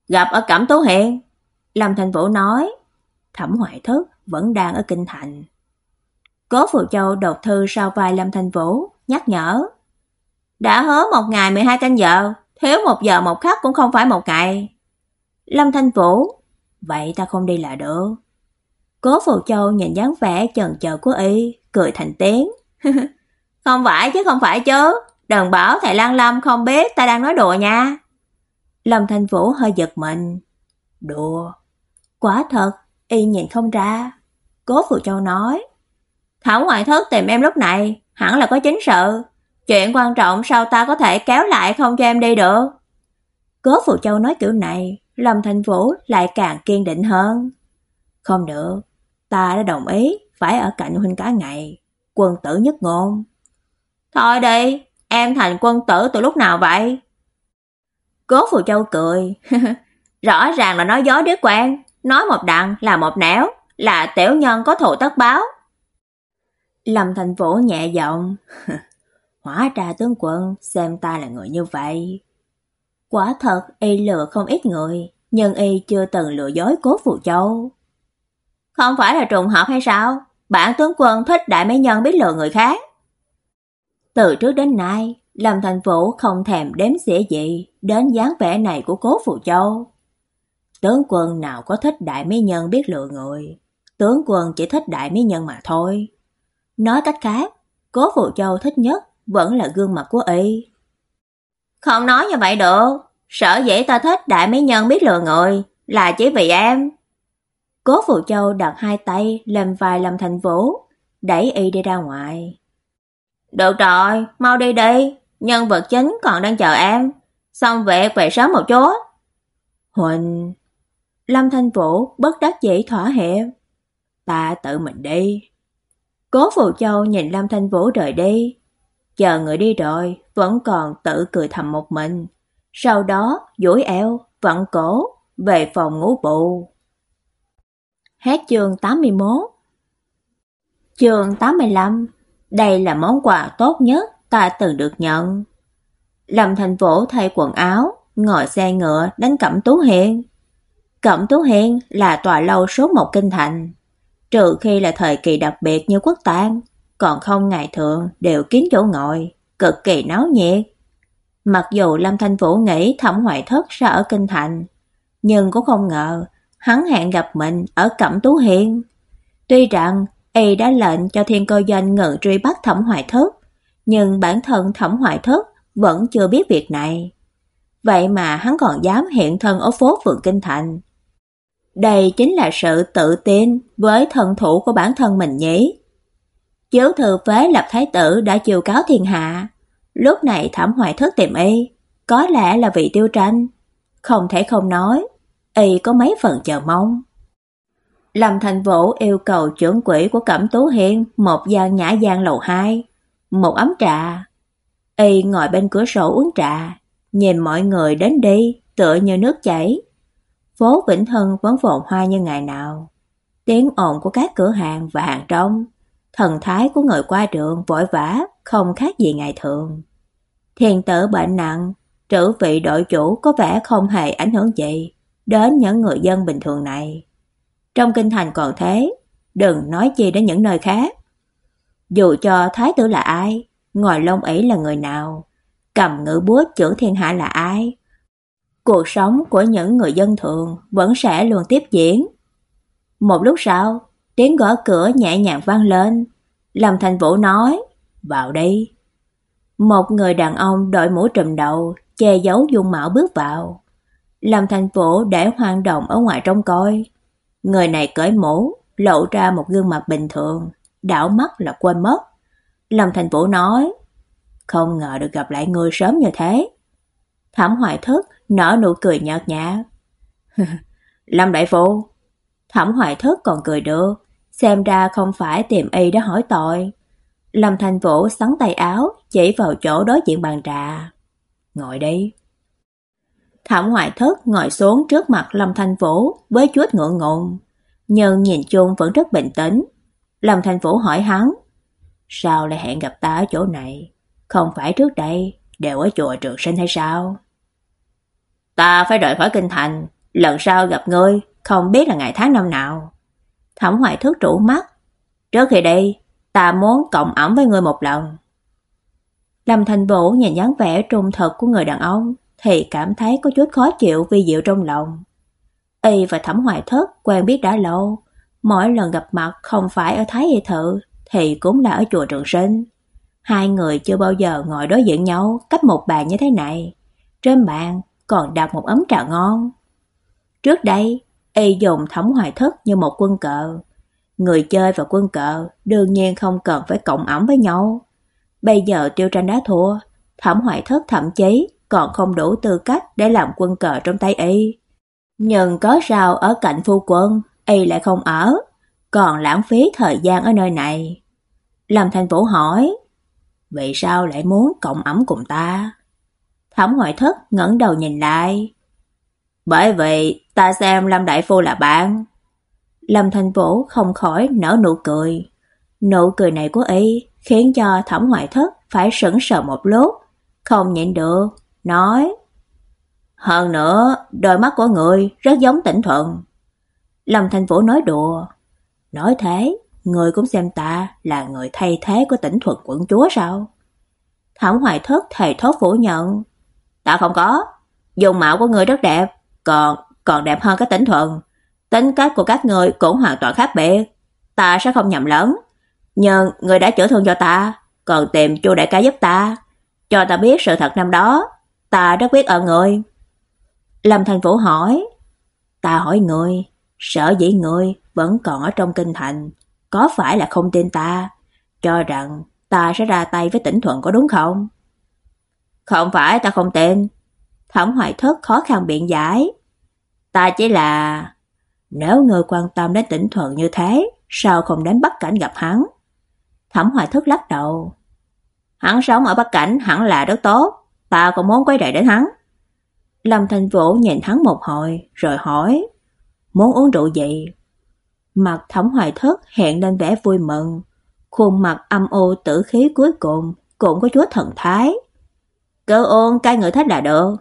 Gặp ở Cẩm Tú Hiền, Lâm Thành Vũ nói, Thẩm Hoài Thất vẫn đang ở kinh thành. Cố Phù Châu đột thư sau vai Lâm Thành Vũ, nhắc nhở. Đã hứa một ngày 12 canh giờ, thiếu một giờ một khắc cũng không phải một ngày. Lâm Thanh Vũ, vậy ta không đi là được. Cố Phù Châu nhìn dáng vẻ chần chờ của y, cười thành tiếng. [LAUGHS] không phải chứ không phải chứ, đừng bảo thầy Lan Lâm không biết ta đang nói đùa nha. Lâm Thanh Vũ hơi giật mình. Đùa? Quả thật, y nhìn không ra. Cố Phù Châu nói. Thảo ngoại thất tìm em lúc này, hẳn là có chính sự. Chuyện quan trọng sao ta có thể kéo lại không cho em đi được? Cố Phù Châu nói kiểu này, Lâm Thành Vũ lại càng kiên định hơn. Không được, ta đã đồng ý phải ở cạnh huynh cả ngày, quân tử nhất ngôn. Thôi đi, em thành quân tử từ lúc nào vậy? Cố Phù Châu cười. [LAUGHS] Rõ ràng là nói gió đứa quen, nói một đặng là một nẻo, là tiểu nhân có thù tất báo. Lâm Thành Vũ nhẹ giọng. [LAUGHS] Hóa ra tướng quân xem ta là người như vậy. Quả thật y lừa không ít người, nhưng y chưa từng lừa dối Cố Phù Châu. Không phải là trùng hợp hay sao? Bản tướng quân thích đại mỹ nhân biết lừa người khác. Từ trước đến nay, Lâm Thành Vũ không thèm đếm xỉa gì đến dáng vẻ này của Cố Phù Châu. Tướng quân nào có thích đại mỹ nhân biết lừa người, tướng quân chỉ thích đại mỹ nhân mà thôi. Nói cách khác, Cố phụ Châu thích nhất vẫn là gương mặt của y. Không nói như vậy được, sở dĩ ta thích đại mỹ nhân biết lừa người là chỉ vì em. Cố phụ Châu đặt hai tay lên vai Lâm Thành Vũ, đẩy y đi ra ngoài. Được rồi, mau đi đi, nhân vật chính còn đang chờ em, xong việc về sớm một chút. Huỳnh, Lâm Thanh Vũ bất đắc dĩ thỏa hiệp. Ta tự mình đi. Cố Phù Châu nhìn Lâm Thanh Vũ rời đi, Chờ người đi rồi, vẫn còn tự cười thầm một mình. Sau đó, duỗi eo, vặn cổ, về phòng ngủ bù. Hết chương 81 Chương 85 Đây là món quà tốt nhất ta từng được nhận. Lâm Thành Vũ thay quần áo, ngồi xe ngựa đến Cẩm Tú Hiên. Cẩm Tú Hiên là tòa lâu số một kinh thành. Trừ khi là thời kỳ đặc biệt như quốc tang, còn không ngày thường đều kín chỗ ngồi, cực kỳ náo nhiệt. Mặc dù Lâm Thanh Vũ nghĩ Thẩm Hoài Thất sẽ ở kinh thành, nhưng cũng không ngờ hắn hẹn gặp mình ở Cẩm Tú Hiên. Tuy rằng y đã lệnh cho Thiên Cơ Doanh ngự truy bắt Thẩm Hoài Thất, nhưng bản thân Thẩm Hoài Thất vẫn chưa biết việc này. Vậy mà hắn còn dám hiện thân ở phố phường Kinh Thành. Đây chính là sự tự tin với thần thủ của bản thân mình nhỉ. Chiếu thừa phế lập thái tử đã chiều cáo thiên hạ. Lúc này Thẩm Hoài Thức tìm y, có lẽ là vị tiêu tranh. Không thể không nói, y có mấy phần chờ mong. Lâm Thành Vũ yêu cầu trưởng quỹ của Cẩm Tú Hiên một gian nhã gian lầu 2, một ấm trà. Y ngồi bên cửa sổ uống trà, nhìn mọi người đến đi tựa như nước chảy. Phố Vĩnh Hưng vẫn phồn hoa như ngày nào. Tiếng ồn của các cửa hàng và hàng rong, thần thái của người qua đường vội vã không khác gì ngày thường. Thiền tử bệnh nặng, trữ vị đội chủ có vẻ không hề ảnh hưởng gì đến những người dân bình thường này. Trong kinh thành còn thế, đừng nói chi đến những nơi khác. Dù cho thái tử là ai, ngồi lông ấy là người nào, cầm ngữ búa chưởng thiên hạ là ai, cuộc sống của những người dân thường vẫn sẽ luôn tiếp diễn. Một lúc sau, tiếng gõ cửa nhẹ nhàng vang lên. Lâm Thành Vũ nói, vào đây. Một người đàn ông đội mũ trùm đầu, che giấu dung mạo bước vào. Lâm Thành Vũ để hoang động ở ngoài trông coi. Người này cởi mũ, lộ ra một gương mặt bình thường, đảo mắt là quên mất. Lâm Thành Vũ nói, không ngờ được gặp lại ngươi sớm như thế. Thẩm Hoài thất nở nụ cười nhợt nhạt. [LAUGHS] Lâm đại phu. Thẩm Hoài thất còn cười được, xem ra không phải tìm y đã hỏi tội. Lâm Thành Vũ sắn tay áo, chỉ vào chỗ đối diện bàn trà. Ngồi đi. Thẩm Hoài thất ngồi xuống trước mặt Lâm Thành Vũ với chút ngượng ngùng, nhưng nhìn chung vẫn rất bình tĩnh. Lâm Thành Vũ hỏi hắn, sao lại hẹn gặp ta ở chỗ này? Không phải trước đây đều ở chùa Trường Sinh hay sao? Ta phải rời khỏi kinh thành, lần sau gặp ngươi không biết là ngày tháng năm nào. Thẩm Hoài Thức trụ mắt, trước khi đây ta muốn cộng ẩm với ngươi một lần. Lâm Thành Vũ nhìn dáng vẻ trung thực của người đàn ông, thì cảm thấy có chút khó chịu vì dịu trong lòng. Y và Thẩm Hoài Thức quen biết đã lâu, mỗi lần gặp mặt không phải ở Thái Y Thự thì cũng là ở chùa Trường Sinh. Hai người chưa bao giờ ngồi đối diện nhau cách một bàn như thế này. Trên bàn còn đặt một ấm trà ngon. Trước đây, y dùng Thẩm Hoài thất như một quân cờ. Người chơi và quân cờ đương nhiên không cần phải cộng ẩm với nhau. Bây giờ Tiêu Tranh đã thua, Thẩm Hoài thất thậm chí còn không đủ tư cách để làm quân cờ trong tay y. Nhưng có sao ở cạnh phu quân, y lại không ở, còn lãng phí thời gian ở nơi này. Lâm Thành Vũ hỏi, vậy sao lại muốn cộng ẩm cùng ta? Thẩm ngoại thất ngẩng đầu nhìn lại. Bởi vậy ta xem Lâm Đại Phu là bạn. Lâm Thành Vũ không khỏi nở nụ cười. Nụ cười này của y khiến cho Thẩm ngoại thất phải sững sờ một lúc, không nhịn được, nói: "Hơn nữa, đôi mắt của người rất giống Tỉnh Thuận." Lâm Thành Vũ nói đùa, nói thế, người cũng xem ta là người thay thế của Tỉnh Thuận quận chúa sao? Thẩm Hoài thất thầy thốt phủ nhận, "Ta không có, Dung mạo của người rất đẹp, còn còn đẹp hơn cái tính Thuận." Tính cách của các người cũng hoàn toàn khác biệt, ta sẽ không nhầm lẫn. Nhưng người đã chữa thương cho ta, còn tìm Chu đại ca giúp ta, cho ta biết sự thật năm đó, ta rất biết ơn người. Lâm Thành Vũ hỏi, ta hỏi người, sợ dĩ người vẫn còn ở trong kinh thành, có phải là không tin ta, cho rằng ta sẽ ra tay với tỉnh thuận có đúng không? Không phải ta không tin. Thẩm Hoài Thất khó khăn biện giải. Ta chỉ là nếu người quan tâm đến tỉnh thuận như thế, sao không đến Bắc Cảnh gặp hắn? Thẩm Hoài Thức lắc đầu. Hắn sống ở Bắc Cảnh hẳn là rất tốt, ta cũng muốn quay lại đến hắn. Lâm Thành Vũ nhìn hắn một hồi, rồi hỏi, muốn uống rượu gì? Mặt Thẩm Hoài Thức hiện lên vẻ vui mừng, khuôn mặt âm u tử khí cuối cùng cũng có chút thần thái cơ ôn cai người thích là được.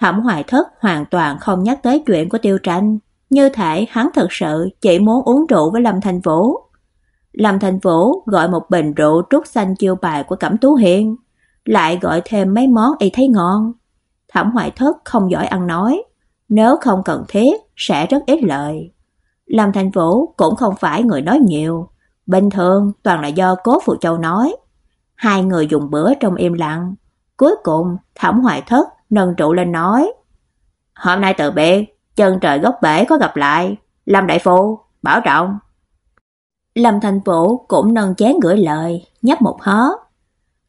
Thẩm Hoài thất hoàn toàn không nhắc tới chuyện của Tiêu Tranh, như thể hắn thật sự chỉ muốn uống rượu với Lâm Thành Vũ. Lâm Thành Vũ gọi một bình rượu trúc xanh chiêu bài của Cẩm Tú Hiên, lại gọi thêm mấy món y thấy ngon. Thẩm Hoài Thất không giỏi ăn nói, nếu không cần thiết sẽ rất ít lời. Lâm Thành Vũ cũng không phải người nói nhiều, bình thường toàn là do Cố Phụ Châu nói. Hai người dùng bữa trong im lặng, cuối cùng Thẩm Hoài Thất nâng trụ lên nói: "Hôm nay từ biệt, chân trời góc bể có gặp lại, Lâm đại phu, bảo trọng." Lâm Thành Vũ cũng nâng chén gửi lời, nhấp một hớ.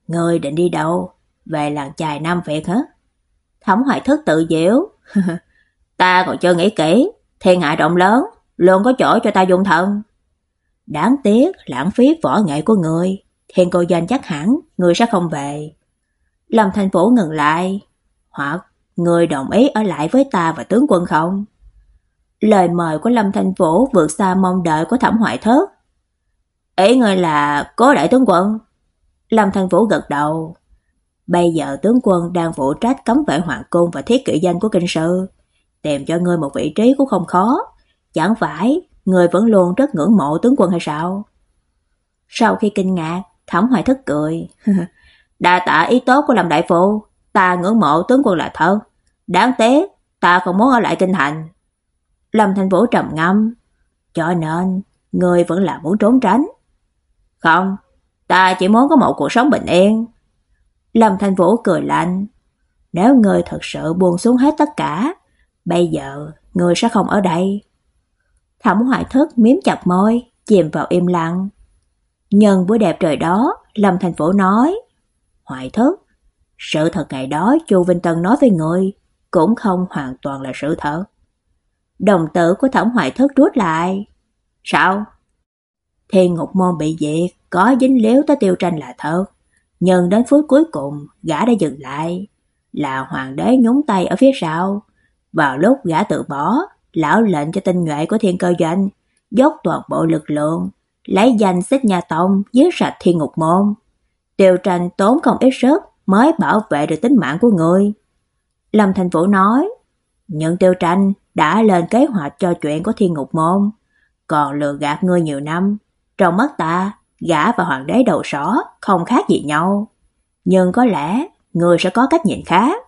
"Ngươi định đi đâu? Về làng chài Nam Việt hả?" Thẩm Hoài Thất tự giễu. [LAUGHS] "Ta còn chưa nghĩ kỹ, thiên hạ rộng lớn, luôn có chỗ cho ta dung thân. Đáng tiếc lãng phí võ nghệ của người, thiên cô danh chắc hẳn người sẽ không về. Lâm Thành Vũ ngừng lại, hoặc người đồng ý ở lại với ta và tướng quân không? Lời mời của Lâm Thành Vũ vượt xa mong đợi của Thẩm Hoại Thất. Ý người là cố đại tướng quân. Lâm Thành Vũ gật đầu. Bây giờ tướng quân đang phụ trách cấm vệ hoàng cung và thiết kỵ danh của kinh sư, tìm cho ngươi một vị trí cũng không khó. Chẳng phải người vẫn luôn rất ngưỡng mộ tướng quân hay sao? Sau khi kinh ngạc, Thẩm hoại Thất cười. [LAUGHS] Đa tạ ý tốt của Lâm đại phu, ta ngưỡng mộ tướng quân là thật, đáng tiếc ta không muốn ở lại kinh thành. Lâm Thành Vũ trầm ngâm, cho nên người vẫn là muốn trốn tránh. Không, ta chỉ muốn có một cuộc sống bình yên. Lâm Thành Vũ cười lạnh, nếu người thật sự buông xuống hết tất cả, bây giờ người sẽ không ở đây. Thẩm Hoài Thức miếm chặt môi, chìm vào im lặng. Nhân buổi đẹp trời đó, Lâm Thành vũ nói, Hoại Thất, sự thật ngày đó Chu Vinh Tân nói với người cũng không hoàn toàn là sự thật. Đồng tử của Thẩm Hoại Thất rút lại. Sao? Thiên Ngục Môn bị diệt, có dính liếu tới tiêu tranh là thật. Nhưng đến phút cuối cùng, gã đã dừng lại. Là hoàng đế nhúng tay ở phía sau. Vào lúc gã tự bỏ, lão lệnh cho tinh nhuệ của thiên cơ doanh dốc toàn bộ lực lượng, lấy danh xích nhà tông giết sạch thiên ngục môn. Tiêu tranh tốn không ít sức mới bảo vệ được tính mạng của người. Lâm Thành Vũ nói, nhưng tiêu tranh đã lên kế hoạch cho chuyện của thiên ngục môn, còn lừa gạt ngươi nhiều năm. Trong mắt ta, gã và hoàng đế đầu sỏ không khác gì nhau. Nhưng có lẽ người sẽ có cách nhìn khác.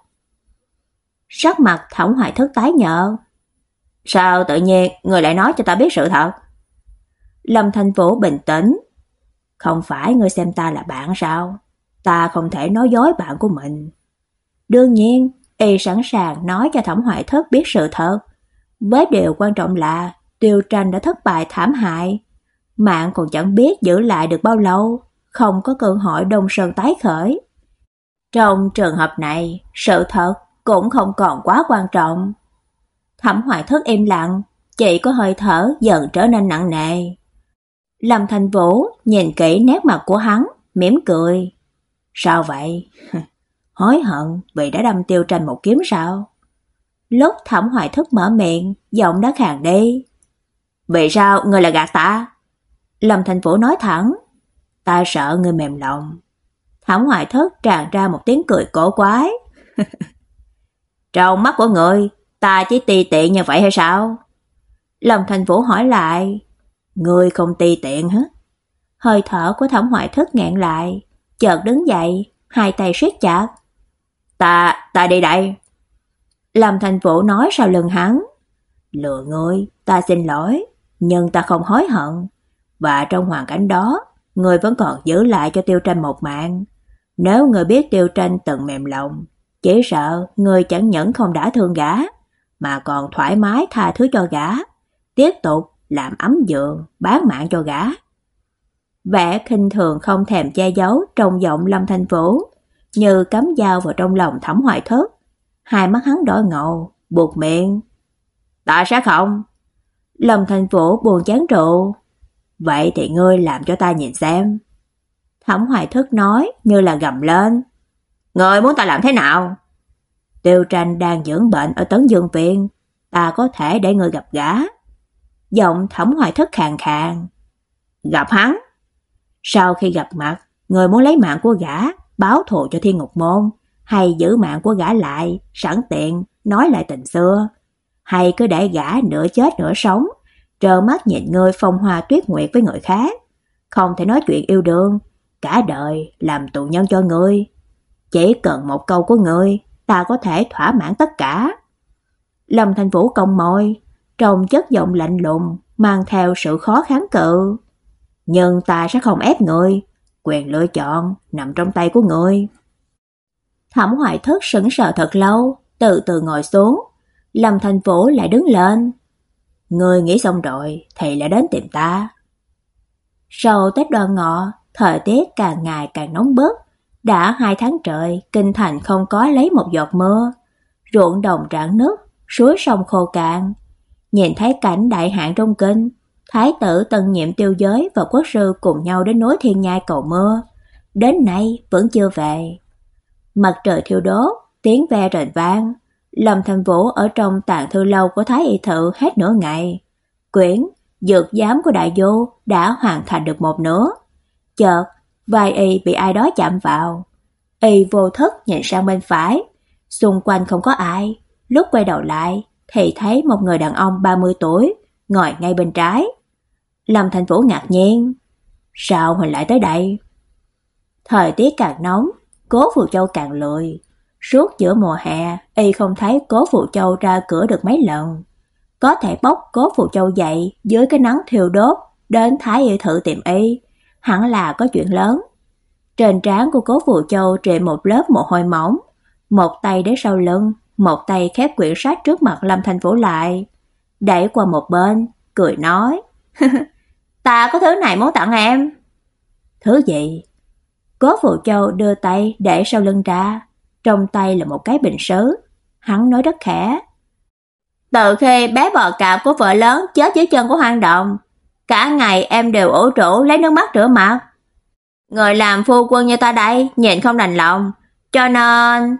Sắc mặt thẩm hoài thức tái nhợt, Sao tự nhiên người lại nói cho ta biết sự thật? Lâm thành Vũ bình tĩnh. Không phải ngươi xem ta là bạn sao? Ta không thể nói dối bạn của mình. Đương nhiên, y sẵn sàng nói cho Thẩm Hoại Thất biết sự thật. Với điều quan trọng là Tiêu Tranh đã thất bại thảm hại. Mạng còn chẳng biết giữ lại được bao lâu, không có cơ hội đông sơn tái khởi. Trong trường hợp này, sự thật cũng không còn quá quan trọng. Thẩm hoại Thất im lặng, chỉ có hơi thở dần trở nên nặng nề. Lâm Thành Vũ nhìn kỹ nét mặt của hắn, mỉm cười. Sao vậy? [LAUGHS] Hối hận vì đã đâm tiêu tranh một kiếm sao? Lúc Thẩm Hoài thức mở miệng, giọng đã khàn đi. vậy sao người lại gạt ta? Lâm Thành Vũ nói thẳng. Ta sợ người mềm lòng. Thẩm Hoài thức tràn ra một tiếng cười cổ quái. [LAUGHS] Trong mắt của người, Ta chỉ ti tiện như vậy hay sao? Lâm Thành Vũ hỏi lại. Ngươi không ti tiện hết. Hơi thở của thẩm hoại thất ngẹn lại, chợt đứng dậy, hai tay siết chặt. Ta, ta đi đây. Lâm Thành Vũ nói sau lưng hắn. Lừa ngươi, ta xin lỗi, nhưng ta không hối hận. Và trong hoàn cảnh đó, ngươi vẫn còn giữ lại cho Tiêu Tranh một mạng. Nếu ngươi biết Tiêu Tranh từng mềm lòng, chỉ sợ ngươi chẳng nhẫn không đã thương gã mà còn thoải mái tha thứ cho gã, tiếp tục làm ấm giường, bán mạng cho gã. Vẻ khinh thường không thèm che giấu trong giọng Lâm Thanh Vũ, như cắm dao vào trong lòng Thẩm Hoài Thất. Hai mắt hắn đỏ ngầu, buộc miệng. "Ta sẽ không." Lâm Thanh Vũ buồn chán rượu. "Vậy thì ngươi làm cho ta nhìn xem." Thẩm Hoài Thất nói như là gầm lên. "Ngươi muốn ta làm thế nào?" Tiêu tranh đang dưỡng bệnh ở Tấn Dương Viện, ta có thể để ngươi gặp gã. Giọng thẩm hoài thất khàn khàn. Gặp hắn. Sau khi gặp mặt, người muốn lấy mạng của gã, báo thù cho thiên ngục môn, hay giữ mạng của gã lại, sẵn tiện, nói lại tình xưa. Hay cứ để gã nửa chết nửa sống, trơ mắt nhìn người phong hoa tuyết nguyệt với người khác. Không thể nói chuyện yêu đương, cả đời làm tù nhân cho ngươi. Chỉ cần một câu của ngươi, ta có thể thỏa mãn tất cả. Lâm Thành Vũ cong môi, trong chất giọng lạnh lùng, mang theo sự khó kháng cự. Nhưng ta sẽ không ép người, quyền lựa chọn nằm trong tay của người. Thẩm Hoài thất sững sờ thật lâu, từ từ ngồi xuống, Lâm Thành Vũ lại đứng lên. Người nghĩ xong rồi thì lại đến tìm ta. Sau Tết đoan ngọ, thời tiết càng ngày càng nóng bức, đã hai tháng trời, kinh thành không có lấy một giọt mưa, ruộng đồng rạn nứt, suối sông khô cạn. Nhìn thấy cảnh đại hạn trong kinh, thái tử tân nhiệm tiêu giới và quốc sư cùng nhau đến núi Thiên Nhai cầu mưa, đến nay vẫn chưa về. Mặt trời thiêu đốt, tiếng ve rền vang, Lâm Thành Vũ ở trong tạng thư lâu của Thái y thự hết nửa ngày. Quyển, dược giám của đại vô đã hoàn thành được một nửa. Chợt, vai y bị ai đó chạm vào. Y vô thức nhìn sang bên phải, xung quanh không có ai. Lúc quay đầu lại, thì thấy một người đàn ông 30 tuổi ngồi ngay bên trái. Lâm Thành Vũ ngạc nhiên, sao mình lại tới đây? Thời tiết càng nóng, Cố Phù Châu càng lười. Suốt giữa mùa hè, y không thấy Cố Phù Châu ra cửa được mấy lần. Có thể bốc Cố Phù Châu dậy dưới cái nắng thiêu đốt đến Thái Y thử tìm y, hẳn là có chuyện lớn. Trên trán của Cố Phù Châu trề một lớp mồ hôi mỏng, một tay để sau lưng, một tay khép quyển sách trước mặt Lâm Thành Vũ lại, đẩy qua một bên, cười nói: [LAUGHS] "Ta có thứ này muốn tặng em." "Thứ gì?" Cố Phụ Châu đưa tay để sau lưng ra, trong tay là một cái bình sứ. Hắn nói rất khẽ. Từ khi bé bò cạp của vợ lớn chết dưới chân của hang động, cả ngày em đều ủ rũ lấy nước mắt rửa mặt. Người làm phu quân như ta đây, nhìn không đành lòng, cho nên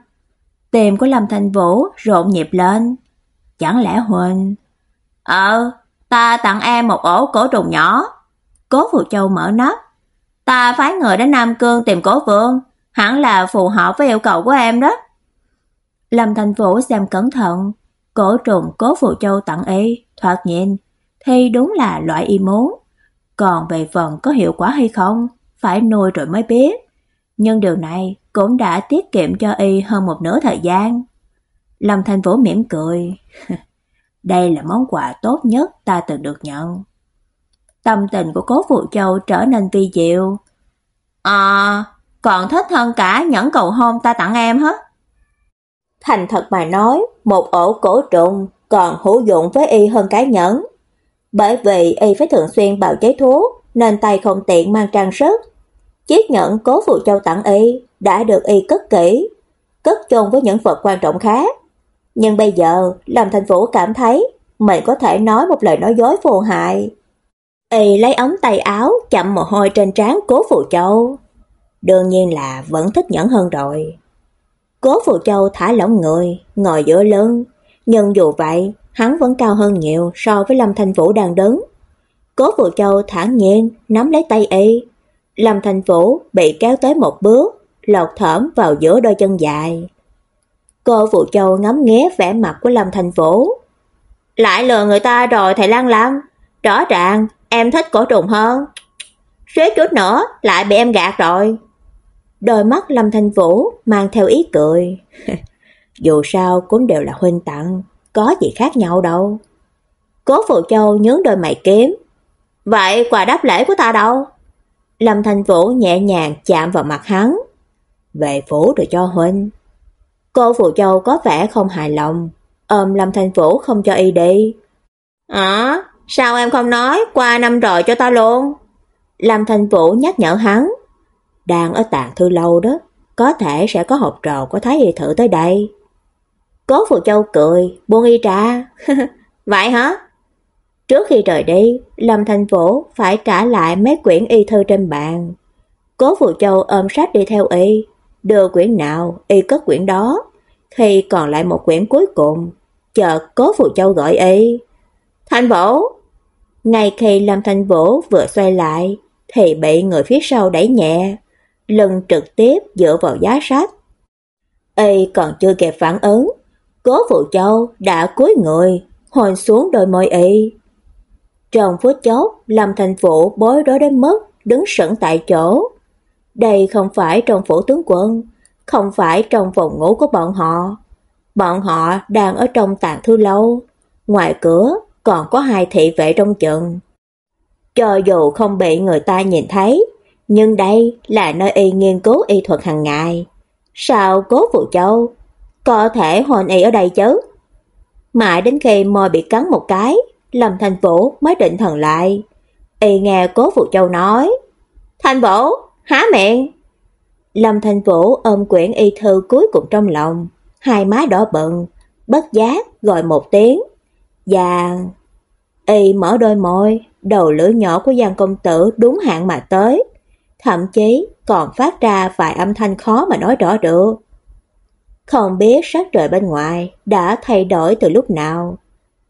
tìm của Lâm Thanh Vũ rộn nhịp lên. Chẳng lẽ Huỳnh? Ờ, ta tặng em một ổ cổ trùng nhỏ. Cố Phụ Châu mở nắp, Ta phái người đến Nam Cương tìm Cố Vương, hẳn là phù hợp với yêu cầu của em đó. Lâm Thành Vũ xem cẩn thận, cổ trùng Cố Phụ Châu tặng y, thoạt nhìn thì đúng là loại y muốn. Còn về phần có hiệu quả hay không, phải nuôi rồi mới biết. Nhưng điều này cũng đã tiết kiệm cho y hơn một nửa thời gian. Lâm Thành Vũ mỉm cười. [LAUGHS] Đây là món quà tốt nhất ta từng được nhận. Tâm tình của Cố Phụ Châu trở nên vi diệu. À, còn thích hơn cả nhẫn cầu hôn ta tặng em hết. Thành thật mà nói, một ổ cổ trùng còn hữu dụng với y hơn cái nhẫn. Bởi vì y phải thường xuyên bào chế thuốc, nên tay không tiện mang trang sức. Chiếc nhẫn Cố Phụ Châu tặng y đã được y cất kỹ, cất chôn với những vật quan trọng khác. Nhưng bây giờ, làm thành vũ cảm thấy mình có thể nói một lời nói dối vô hại. Y lấy ống tay áo chậm mồ hôi trên trán Cố Phù Châu. Đương nhiên là vẫn thích nhẫn hơn rồi. Cố Phù Châu thả lỏng người, ngồi giữa lưng, nhưng dù vậy, hắn vẫn cao hơn nhiều so với Lâm Thanh Vũ đang đứng. Cố Phù Châu thản nhiên nắm lấy tay y. Lâm thành Vũ bị kéo tới một bước, lọt thởm vào giữa đôi chân dài. Cô Vũ Châu ngắm nghé vẻ mặt của Lâm thành Vũ. Lại lừa người ta rồi thầy Lan Lam, rõ ràng em thích cổ trùng hơn. Suýt chút nữa lại bị em gạt rồi. Đôi mắt Lâm Thanh Vũ mang theo ý cười. [LAUGHS] Dù sao cũng đều là huynh tặng, có gì khác nhau đâu. Cố Phụ Châu nhướng đôi mày kiếm. Vậy quà đáp lễ của ta đâu? Lâm Thanh Vũ nhẹ nhàng chạm vào mặt hắn. Về phủ rồi cho huynh. Cô Phụ Châu có vẻ không hài lòng, ôm Lâm Thanh Vũ không cho y đi. À, Sao em không nói qua năm rồi cho ta luôn? Lâm Thành Vũ nhắc nhở hắn. Đang ở tạng thư lâu đó, có thể sẽ có học trò của Thái Y Thử tới đây. Cố Phụ Châu cười, buông y ra. [LAUGHS] Vậy hả? Trước khi rời đi, Lâm Thành Vũ phải trả lại mấy quyển y thư trên bàn. Cố Phụ Châu ôm sách đi theo y, đưa quyển nào y cất quyển đó. Khi còn lại một quyển cuối cùng, chợt Cố Phụ Châu gọi y. Thành Vũ, ngay khi Lâm thành Vũ vừa xoay lại, thì bị người phía sau đẩy nhẹ, lưng trực tiếp dựa vào giá sách. Y còn chưa kịp phản ứng, Cố Phụ Châu đã cúi người, hôn xuống đôi môi y. Trong phút chốc, Lâm thành Vũ bối rối đến mức đứng sững tại chỗ. Đây không phải trong phủ tướng quân, không phải trong phòng ngủ của bọn họ. Bọn họ đang ở trong tàn thư lâu. Ngoài cửa còn có hai thị vệ trong trận Cho dù không bị người ta nhìn thấy, nhưng đây là nơi y nghiên cứu y thuật hàng ngày. Sao Cố Phụ Châu có thể hồn y ở đây chứ? Mãi đến khi môi bị cắn một cái, Lâm Thành Vũ mới định thần lại. Y nghe Cố Phụ Châu nói, "Thành Vũ, há miệng." Lâm Thành Vũ ôm quyển y thư cuối cùng trong lòng, hai má đỏ bừng, bất giác gọi một tiếng. "Giang." Y mở đôi môi, đầu lưỡi nhỏ của Giang công tử đúng hạn mà tới, thậm chí còn phát ra vài âm thanh khó mà nói rõ được. Không biết sắc trời bên ngoài đã thay đổi từ lúc nào.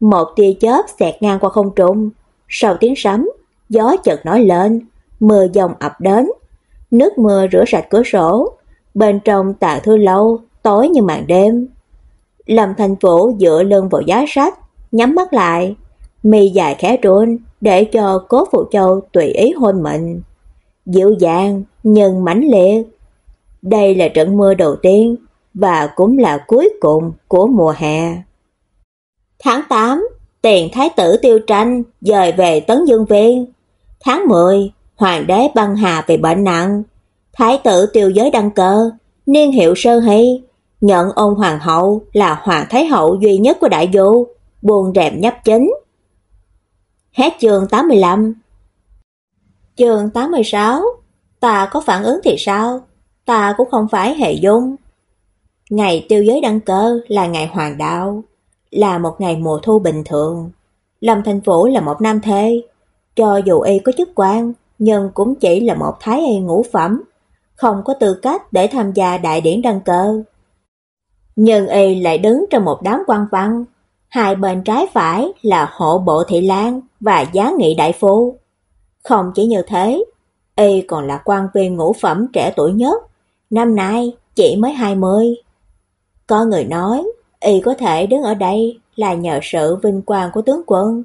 Một tia chớp xẹt ngang qua không trung, sau tiếng sấm, gió chợt nổi lên, mưa dòng ập đến. Nước mưa rửa sạch cửa sổ, bên trong tạ thư lâu tối như màn đêm. Lâm Thành Vũ dựa lưng vào giá sách, nhắm mắt lại, mi dài khẽ run để cho Cố Phụ Châu tùy ý hôn mình. Dịu dàng nhưng mãnh liệt. Đây là trận mưa đầu tiên và cũng là cuối cùng của mùa hè. Tháng 8, tiền thái tử Tiêu Tranh dời về Tấn Dương Viên. Tháng 10, hoàng đế băng hà về bệnh nặng. Thái tử Tiêu Giới đăng cơ, niên hiệu Sơ Hy, nhận ông hoàng hậu là hoàng thái hậu duy nhất của đại du, buồn rèm nhấp chính. Hết chương 85 Chương 86 Ta có phản ứng thì sao? Ta cũng không phải hệ dung. Ngày tiêu giới đăng cơ là ngày hoàng đạo, là một ngày mùa thu bình thường. Lâm Thành Vũ là một nam thê, cho dù y có chức quan, nhưng cũng chỉ là một thái y ngũ phẩm, không có tư cách để tham gia đại điển đăng cơ. Nhưng y lại đứng trong một đám quan văn, hai bên trái phải là hộ bộ thị lang và giá nghị đại phu. Không chỉ như thế, y còn là quan viên ngũ phẩm trẻ tuổi nhất, năm nay chỉ mới 20. Có người nói, y có thể đứng ở đây là nhờ sự vinh quang của tướng quân.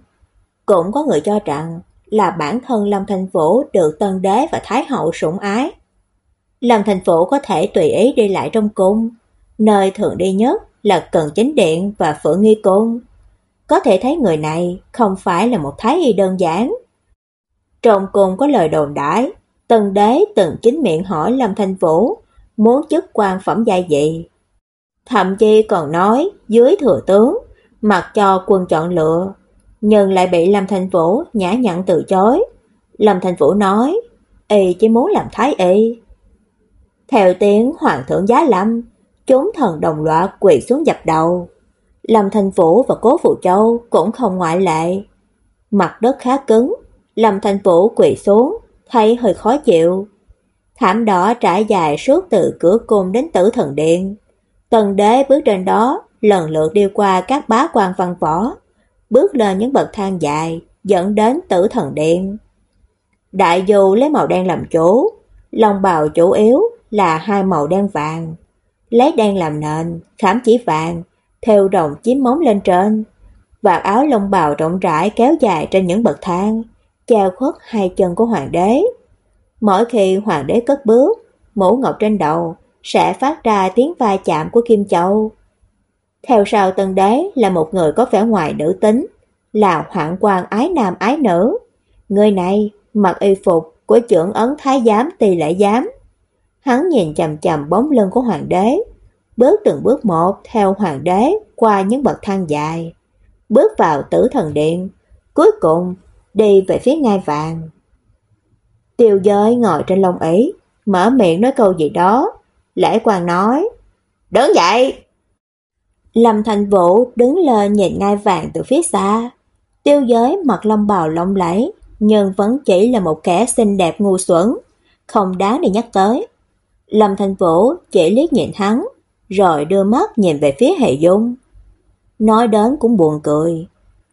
Cũng có người cho rằng là bản thân Lâm Thành Vũ được tân đế và thái hậu sủng ái. Lâm Thành Vũ có thể tùy ý đi lại trong cung, nơi thường đi nhất là Cần Chính Điện và Phượng Nghi Cung. Có thể thấy người này không phải là một thái y đơn giản. Trong cung có lời đồn đãi, Tân đế từng chính miệng hỏi Lâm Thành Vũ muốn chức quan phẩm giai gì. Thậm chí còn nói dưới thừa tướng, mặc cho quân chọn lựa, nhưng lại bị Lâm thành Vũ nhã nhặn từ chối. Lâm thành Vũ nói, y chỉ muốn làm thái y. Theo tiếng Hoàng thượng Giá Lâm, chúng thần đồng loạt quỳ xuống dập đầu. Lâm thành Vũ và Cố Phụ Châu cũng không ngoại lệ. Mặt đất khá cứng, Lâm thành Vũ quỳ xuống, thấy hơi khó chịu. Thảm đỏ trải dài suốt từ cửa cung đến tử thần điện. Tần đế bước trên đó, lần lượt đi qua các bá quan văn võ, bước lên những bậc thang dài, dẫn đến tử thần điện. Đại dù lấy màu đen làm chủ, lòng bào chủ yếu là hai màu đen vàng. Lấy đen làm nền, khảm chỉ vàng, theo đồng chiếm móng lên trên. Vạt áo lông bào rộng rãi kéo dài trên những bậc thang, che khuất hai chân của hoàng đế. Mỗi khi hoàng đế cất bước, mũ ngọc trên đầu sẽ phát ra tiếng va chạm của kim châu. Theo sau tân đế là một người có vẻ ngoài nữ tính, là hoạn quan ái nam ái nữ. Người này mặc y phục của trưởng ấn thái giám tỳ lễ giám. Hắn nhìn chầm chầm bóng lưng của hoàng đế, bước từng bước một theo hoàng đế qua những bậc thang dài, bước vào tử thần điện, cuối cùng đi về phía ngai vàng. Tiêu giới ngồi trên lông ấy, mở miệng nói câu gì đó. Lễ quan nói, đứng dậy! Lâm Thành Vũ đứng lơ nhìn ngai vàng từ phía xa. Tiêu giới mặc lông bào lộng lẫy, nhưng vẫn chỉ là một kẻ xinh đẹp ngu xuẩn, không đáng để nhắc tới. Lâm Thành Vũ chỉ liếc nhìn hắn, rồi đưa mắt nhìn về phía Hệ Dung. Nói đến cũng buồn cười,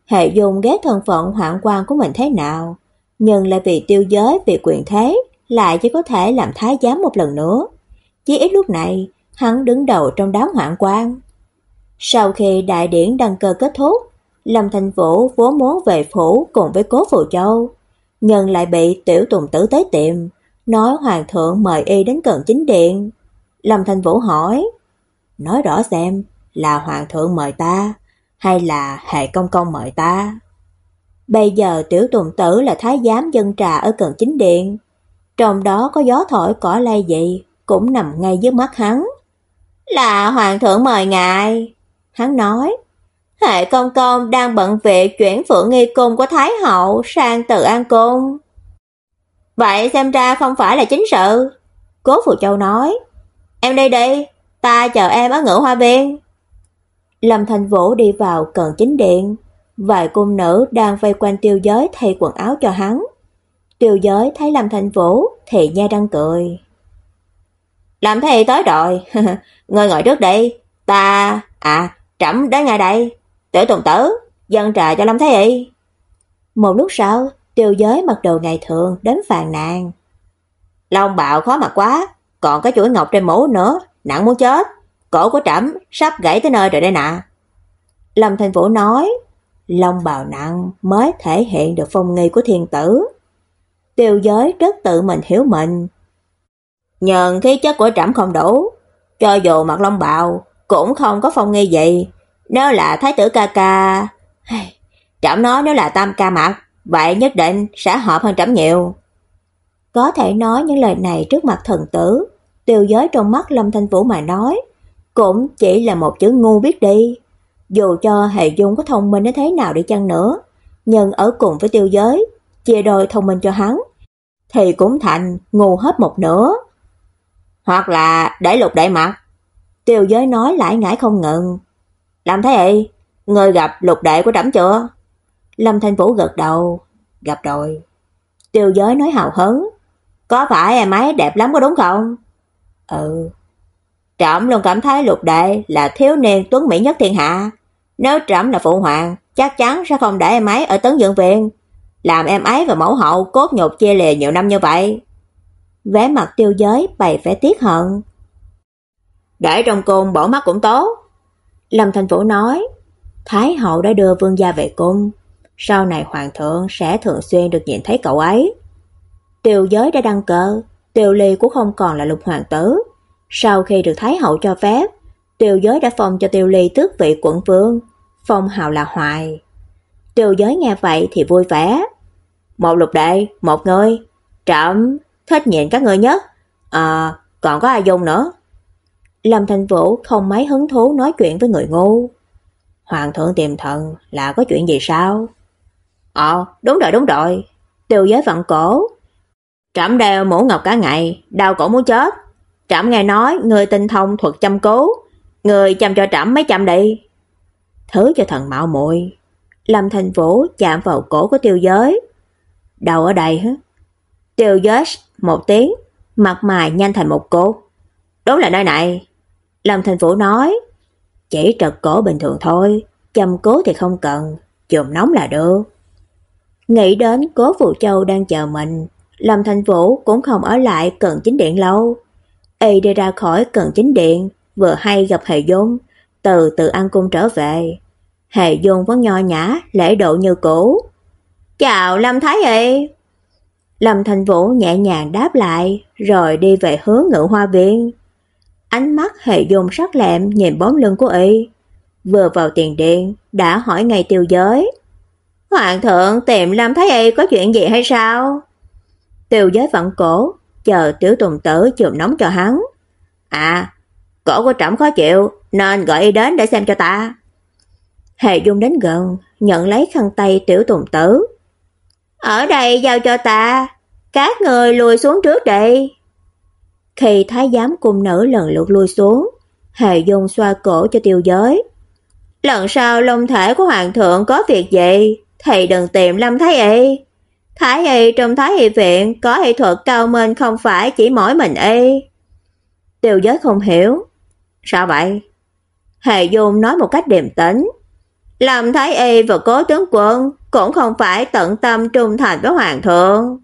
Hệ Dung ghét thân phận hoạn quan của mình thế nào, nhưng lại vì tiêu giới vì quyền thế, lại chỉ có thể làm thái giám một lần nữa. Chỉ ít lúc này, hắn đứng đầu trong đám hoạn quan. Sau khi đại điển đăng cơ kết thúc, Lâm Thành Vũ vốn muốn về phủ cùng với Cố Phù Châu, nhưng lại bị tiểu tùng tử tới tiệm, nói hoàng thượng mời y đến cận chính điện. Lâm Thành Vũ hỏi, nói rõ xem là hoàng thượng mời ta, hay là hệ công công mời ta? Bây giờ tiểu tùng tử là thái giám dân trà ở cận chính điện. Trong đó có gió thổi cỏ lay vậy cũng nằm ngay dưới mắt hắn. Là hoàng thượng mời ngài. Hắn nói, hệ công công đang bận việc chuyển phượng nghi cung của Thái hậu sang từ an cung. Vậy xem ra không phải là chính sự. Cố Phù Châu nói, em đi đi, ta chờ em ở ngự hoa viên. Lâm Thành Vũ đi vào cận chính điện, vài cung nữ đang vây quanh tiêu giới thay quần áo cho hắn. Tiêu giới thấy Lâm Thành Vũ thì nha răng cười. Làm thầy tới rồi, [LAUGHS] người ngồi trước đi, ta... À, trẫm đến ngay đây, tiểu tùng tử, dân trà cho Lâm Thái Y. Một lúc sau, tiêu giới mặc đồ ngày thường đến phàn nàn. Long bạo khó mặc quá, còn có chuỗi ngọc trên mũ nữa, nặng muốn chết. Cổ của trẫm sắp gãy tới nơi rồi đây nè. Lâm Thành Vũ nói, long bào nặng mới thể hiện được phong nghi của thiên tử. Tiêu giới rất tự mình hiểu mình nhưng khí chất của trẫm không đủ, cho dù mặc long bào cũng không có phong nghi vậy Nếu là thái tử ca ca, trẫm nói nếu là tam ca mặc, vậy nhất định sẽ hợp hơn trẫm nhiều. Có thể nói những lời này trước mặt thần tử, tiêu giới trong mắt Lâm Thanh Vũ mà nói, cũng chỉ là một chữ ngu biết đi. Dù cho Hệ Dung có thông minh đến thế nào đi chăng nữa, nhưng ở cùng với tiêu giới, chia đôi thông minh cho hắn, thì cũng thành ngu hết một nửa. Hoặc là để lục đại mặt. Tiêu giới nói lại ngãi không ngừng. Làm thế vậy? Người gặp lục đệ của trẫm chưa? Lâm Thanh Vũ gật đầu. Gặp rồi. Tiêu giới nói hào hứng. Có phải em ấy đẹp lắm có đúng không? Ừ. Trẫm luôn cảm thấy lục đệ là thiếu niên tuấn mỹ nhất thiên hạ. Nếu trẫm là phụ hoàng, chắc chắn sẽ không để em ấy ở tấn dưỡng viện. Làm em ấy và mẫu hậu cốt nhục chia lìa nhiều năm như vậy. Vẻ mặt tiêu giới bày vẻ tiếc hận. Để trong cung bỏ mắt cũng tốt. Lâm Thành Vũ nói, Thái hậu đã đưa vương gia về cung. Sau này hoàng thượng sẽ thường xuyên được nhìn thấy cậu ấy. Tiêu giới đã đăng cơ, Tiêu Ly cũng không còn là lục hoàng tử. Sau khi được Thái hậu cho phép, Tiêu giới đã phong cho Tiêu Ly tước vị quận vương, phong hào là Hoài. Tiêu giới nghe vậy thì vui vẻ. Một lục đệ, một người, trẫm thích nhịn các người nhất. À, còn có ai dung nữa. Lâm thành Vũ không mấy hứng thú nói chuyện với người ngu. Hoàng thượng tìm thần là có chuyện gì sao? Ờ, đúng rồi, đúng rồi. Tiêu giới vặn cổ. Trảm đeo mũ ngọc cả ngày, đau cổ muốn chết. Trảm nghe nói người tinh thông thuật chăm cố, người chăm cho trảm mấy chăm đi. Thứ cho thần mạo muội. Lâm Thành Vũ chạm vào cổ của Tiêu Giới. Đầu ở đây hả? Tiêu Giới một tiếng, mặt mày nhanh thành một cột. Đúng là nơi này. Lâm Thành Vũ nói, chỉ trật cổ bình thường thôi, châm cố thì không cần, chùm nóng là được. Nghĩ đến cố Phụ Châu đang chờ mình, Lâm Thành Vũ cũng không ở lại cận chính điện lâu. Y đi ra khỏi cận chính điện, vừa hay gặp Hề Dung, từ từ ăn cung trở về. Hề Dung vẫn nho nhã, lễ độ như cũ. Chào Lâm Thái Y. Lâm Thành Vũ nhẹ nhàng đáp lại, rồi đi về hướng ngự hoa viên. Ánh mắt Hề dùng sắc lẹm nhìn bóng lưng của y. Vừa vào tiền điện, đã hỏi ngay tiêu giới. Hoàng thượng tìm Lâm Thái Y có chuyện gì hay sao? Tiêu giới vặn cổ, chờ tiểu tùng tử chùm nóng cho hắn. À, cổ của trẫm khó chịu, nên gọi y đến để xem cho ta. Hề Dung đến gần, nhận lấy khăn tay tiểu tùng tử. Ở đây giao cho ta, các người lùi xuống trước đi. Khi thái giám cung nữ lần lượt lùi xuống, Hề Dung xoa cổ cho tiêu giới. Lần sau long thể của hoàng thượng có việc gì, thì đừng tìm Lâm Thái Y. Thái y trong Thái y viện có y thuật cao minh không phải chỉ mỗi mình y. Tiêu giới không hiểu. Sao vậy? Hề Dung nói một cách điềm tĩnh. Làm Thái y và cố tướng quân cũng không phải tận tâm trung thành với hoàng thượng.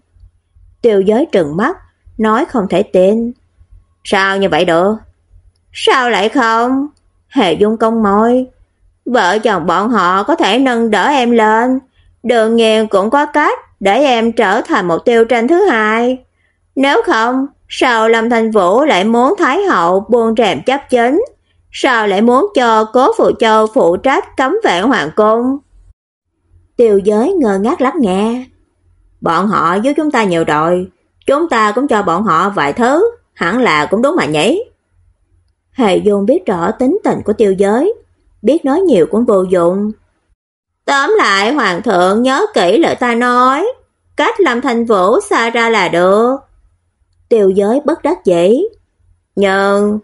Tiêu giới trừng mắt, nói không thể tin. Sao như vậy được? Sao lại không? Hề Dung công môi. Vợ chồng bọn họ có thể nâng đỡ em lên, đương nhiên cũng có cách để em trở thành một tiêu tranh thứ hai. Nếu không, sao Lâm thành Vũ lại muốn Thái Hậu buông rèm chấp chính? Sao lại muốn cho Cố Phụ Châu phụ trách cấm vệ hoàng cung? Tiêu giới ngơ ngác lắng nghe. Bọn họ với chúng ta nhiều rồi, chúng ta cũng cho bọn họ vài thứ, hẳn là cũng đúng mà nhỉ. Hệ Dung biết rõ tính tình của tiêu giới, biết nói nhiều cũng vô dụng. Tóm lại hoàng thượng nhớ kỹ lời ta nói, cách làm thành vũ xa ra là được. Tiêu giới bất đắc dĩ. Nhưng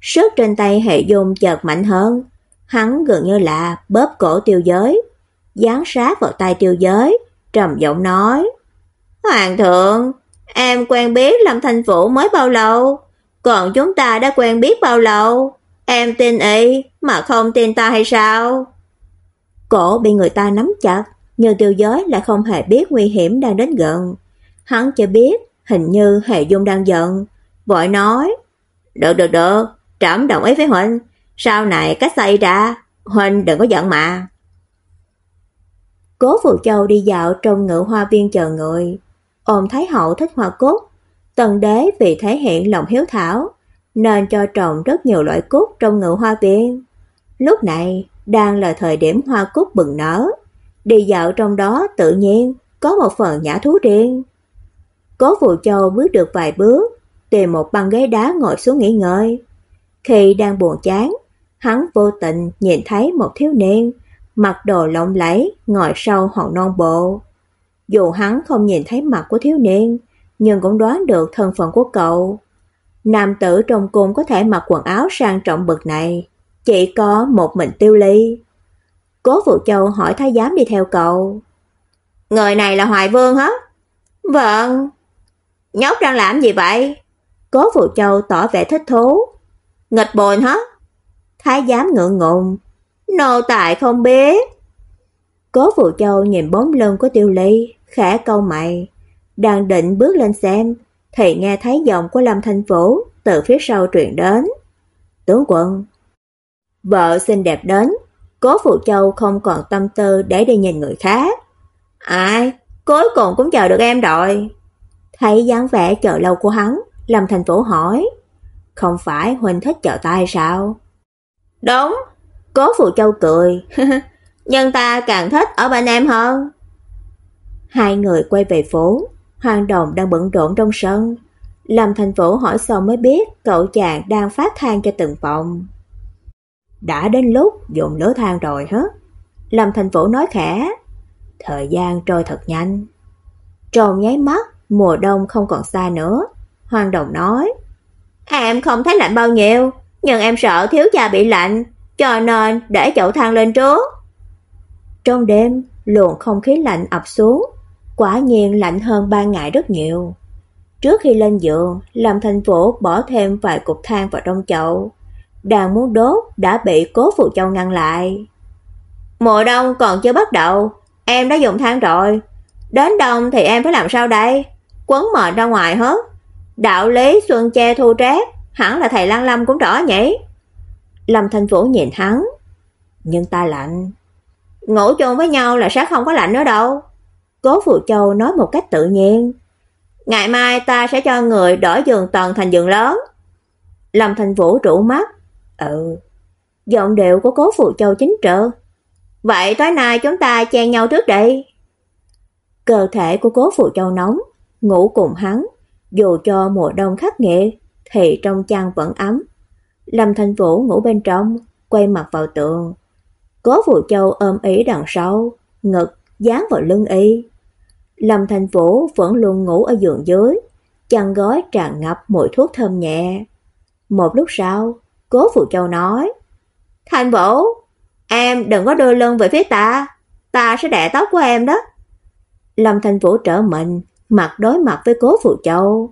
sức trên tay hệ dung chợt mạnh hơn, hắn gần như là bóp cổ tiêu giới, dán sát vào tay tiêu giới, trầm giọng nói: "Hoàng thượng, em quen biết Lâm Thành Vũ mới bao lâu, còn chúng ta đã quen biết bao lâu? Em tin y mà không tin ta hay sao?" Cổ bị người ta nắm chặt, nhưng tiêu giới lại không hề biết nguy hiểm đang đến gần. Hắn chỉ biết hình như Hệ Dung đang giận, vội nói: "Được được được, trẫm đồng ý với huynh, sau này cách xây ra, huynh đừng có giận mà." Cố Phù Châu đi dạo trong ngự hoa viên chờ người, ôm Thái hậu thích hoa cúc, tần đế vì thể hiện lòng hiếu thảo nên cho trồng rất nhiều loại cúc trong ngự hoa viên. Lúc này đang là thời điểm hoa cúc bừng nở, đi dạo trong đó tự nhiên có một phần nhã thú riêng. Cố Phù Châu bước được vài bước, tìm một băng ghế đá ngồi xuống nghỉ ngơi. Khi đang buồn chán, hắn vô tình nhìn thấy một thiếu niên mặc đồ lộng lẫy ngồi sau hòn non bộ. Dù hắn không nhìn thấy mặt của thiếu niên, nhưng cũng đoán được thân phận của cậu. Nam tử trong cung có thể mặc quần áo sang trọng bậc này, chỉ có một mình Tiêu Ly. Cố Phụ Châu hỏi thái giám đi theo cậu. Người này là Hoài Vương hả? Vâng. Nhóc đang làm gì vậy? Cố Phụ Châu tỏ vẻ thích thú. Nghịch bồn hả? Thái giám ngượng ngùng. Nô tài không biết. Cố Phụ Châu nhìn bóng lưng của Tiêu Ly, khẽ câu mày, đang định bước lên xem, thì nghe thấy giọng của Lâm Thanh Vũ từ phía sau truyền đến. "Tướng quân." Vợ xinh đẹp đến, Cố Phụ Châu không còn tâm tư để đi nhìn người khác. "Ai, cuối cùng cũng chờ được em rồi." Thấy dáng vẻ chờ lâu của hắn, Lâm Thành Vũ hỏi, "Không phải huynh thích chờ tay sao?" "Đúng." Cố Phụ Châu cười. [LAUGHS] nhân ta càng thích ở bên em hơn." Hai người quay về phố, Hoàng Đồng đang bận rộn trong sân. Lâm Thành Vũ hỏi xong mới biết cậu chàng đang phát than cho từng phòng. Đã đến lúc dùng lửa than rồi hết. Lâm Thành Vũ nói khẽ. Thời gian trôi thật nhanh. Trong nháy mắt, mùa đông không còn xa nữa. Hoàng Đồng nói. Em không thấy lạnh bao nhiêu, nhưng em sợ thiếu gia bị lạnh, cho nên để chậu than lên trước. Trong đêm, luồng không khí lạnh ập xuống, quả nhiên lạnh hơn ban ngày rất nhiều. Trước khi lên giường, Lâm Thành Vũ bỏ thêm vài cục than vào trong chậu. Đang muốn đốt đã bị Cố Phụ Châu ngăn lại. Mùa đông còn chưa bắt đầu, em đã dùng than rồi. Đến đông thì em phải làm sao đây? Quấn mệt ra ngoài hết. Đạo lý xuân che thu trét, hẳn là thầy Lăng Lâm cũng rõ nhỉ? Lâm Thành Vũ nhìn hắn. Nhưng ta lạnh. Ngủ chung với nhau là sẽ không có lạnh nữa đâu. Cố Phụ Châu nói một cách tự nhiên. Ngày mai ta sẽ cho người đổi giường toàn thành giường lớn. Lâm Thành Vũ trụ mắt. Ừ. Giọng điệu của Cố Phụ Châu chính trợ. Vậy tối nay chúng ta chen nhau trước đi. Cơ thể của Cố Phụ Châu nóng, ngủ cùng hắn, dù cho mùa đông khắc nghiệt thì trong chăn vẫn ấm. Lâm Thành Vũ ngủ bên trong, quay mặt vào tường. Cố Phụ Châu ôm ý đằng sau, ngực dán vào lưng y. Lâm Thành Vũ vẫn luôn ngủ ở giường dưới, chăn gói tràn ngập mùi thuốc thơm nhẹ. Một lúc sau, Cố Phụ Châu nói: "Thành Vũ, em đừng có đưa lưng về phía ta, ta sẽ đẻ tóc của em đó." Lâm Thành Vũ trở mình, mặt đối mặt với Cố Phụ Châu.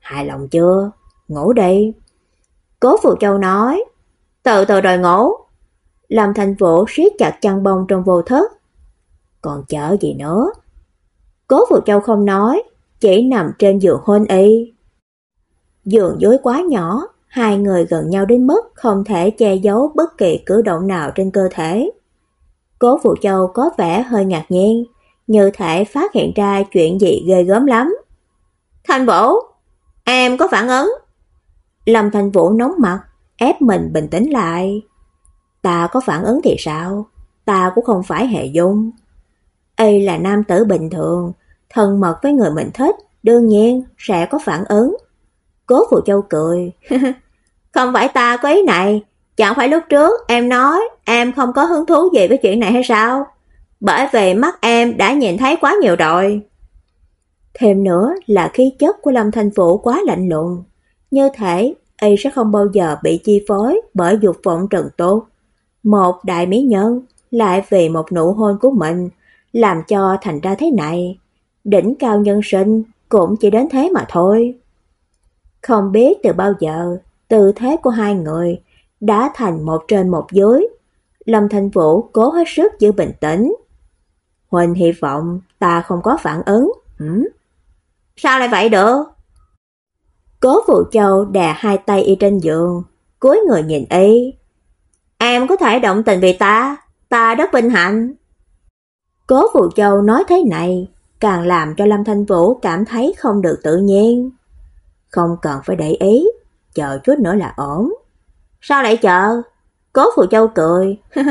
"Hài lòng chưa? Ngủ đi." Cố Phụ Châu nói: "Từ từ rồi ngủ." Lâm Thành Vũ siết chặt chăn bông trong vô thức. "Còn chờ gì nữa?" Cố Phụ Châu không nói, chỉ nằm trên giường hôn y. Giường dối quá nhỏ, hai người gần nhau đến mức không thể che giấu bất kỳ cử động nào trên cơ thể. Cố Phụ Châu có vẻ hơi ngạc nhiên, như thể phát hiện ra chuyện gì ghê gớm lắm. Thành Vũ, em có phản ứng. Lâm Thanh Vũ nóng mặt, ép mình bình tĩnh lại. Ta có phản ứng thì sao? Ta cũng không phải hệ dung. Ây là nam tử bình thường, thân mật với người mình thích, đương nhiên sẽ có phản ứng. Cố Phụ Châu cười. [LAUGHS] "Không phải ta có ý này, chẳng phải lúc trước em nói em không có hứng thú gì với chuyện này hay sao? Bởi vì mắt em đã nhìn thấy quá nhiều rồi." Thêm nữa là khí chất của Lâm Thanh Vũ quá lạnh lùng, như thể y sẽ không bao giờ bị chi phối bởi dục vọng trần tốt. Một đại mỹ nhân lại vì một nụ hôn của mình làm cho thành ra thế này. Đỉnh cao nhân sinh cũng chỉ đến thế mà thôi. Không biết từ bao giờ, tư thế của hai người đã thành một trên một dưới. Lâm Thanh Vũ cố hết sức giữ bình tĩnh. Huỳnh hy vọng ta không có phản ứng. Hử? Sao lại vậy được? Cố Phụ Châu đè hai tay y trên giường, cúi người nhìn y. Em có thể động tình vì ta, ta rất vinh hạnh. Cố Phụ Châu nói thế này, càng làm cho Lâm Thanh Vũ cảm thấy không được tự nhiên. Không cần phải để ý, chờ chút nữa là ổn. Sao lại chờ? Cố Phụ Châu cười. [LAUGHS]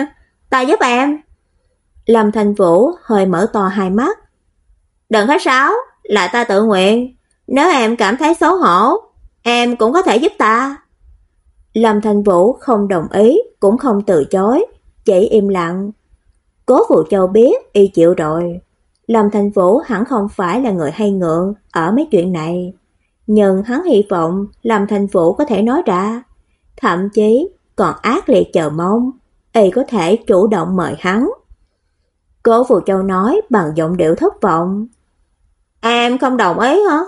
ta giúp em. Lâm Thanh Vũ hơi mở to hai mắt. Đừng khách sáo, là ta tự nguyện. Nếu em cảm thấy xấu hổ, em cũng có thể giúp ta. Lâm Thanh Vũ không đồng ý, cũng không từ chối, chỉ im lặng. Cố Phụ Châu biết y chịu rồi. Lâm Thanh Vũ hẳn không phải là người hay ngượng ở mấy chuyện này, nhưng hắn hy vọng Lâm Thanh Vũ có thể nói ra, thậm chí còn ác liệt chờ mong y có thể chủ động mời hắn. Cố Phụ Châu nói bằng giọng điệu thất vọng. "Em không đồng ý hả?"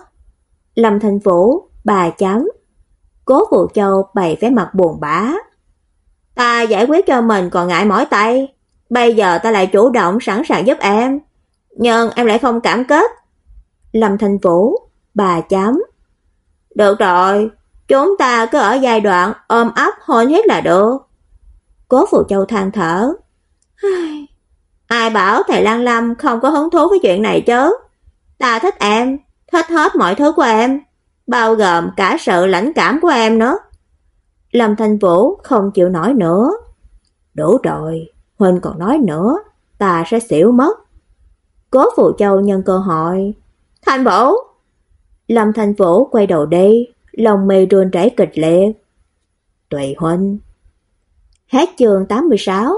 Lâm thành Vũ, bà chấm. Cố Phụ Châu bày vẻ mặt buồn bã. "Ta giải quyết cho mình còn ngại mỏi tay, bây giờ ta lại chủ động sẵn sàng giúp em." nhưng em lại không cảm kết. Lâm thành Vũ, bà chấm. Được rồi, chúng ta cứ ở giai đoạn ôm ấp hôn hết là được. Cố Phụ Châu than thở. Ai bảo thầy Lan Lâm không có hứng thú với chuyện này chứ? Ta thích em, hết hết mọi thứ của em, bao gồm cả sự lãnh cảm của em nữa. Lâm Thanh Vũ không chịu nổi nữa. Đủ rồi, Huynh còn nói nữa, ta sẽ xỉu mất. Cố Phụ Châu nhân cơ hội. Thanh Vũ! Lâm Thanh Vũ quay đầu đi, lòng mì run rẩy kịch liệt. Tùy huynh. Hết chương 86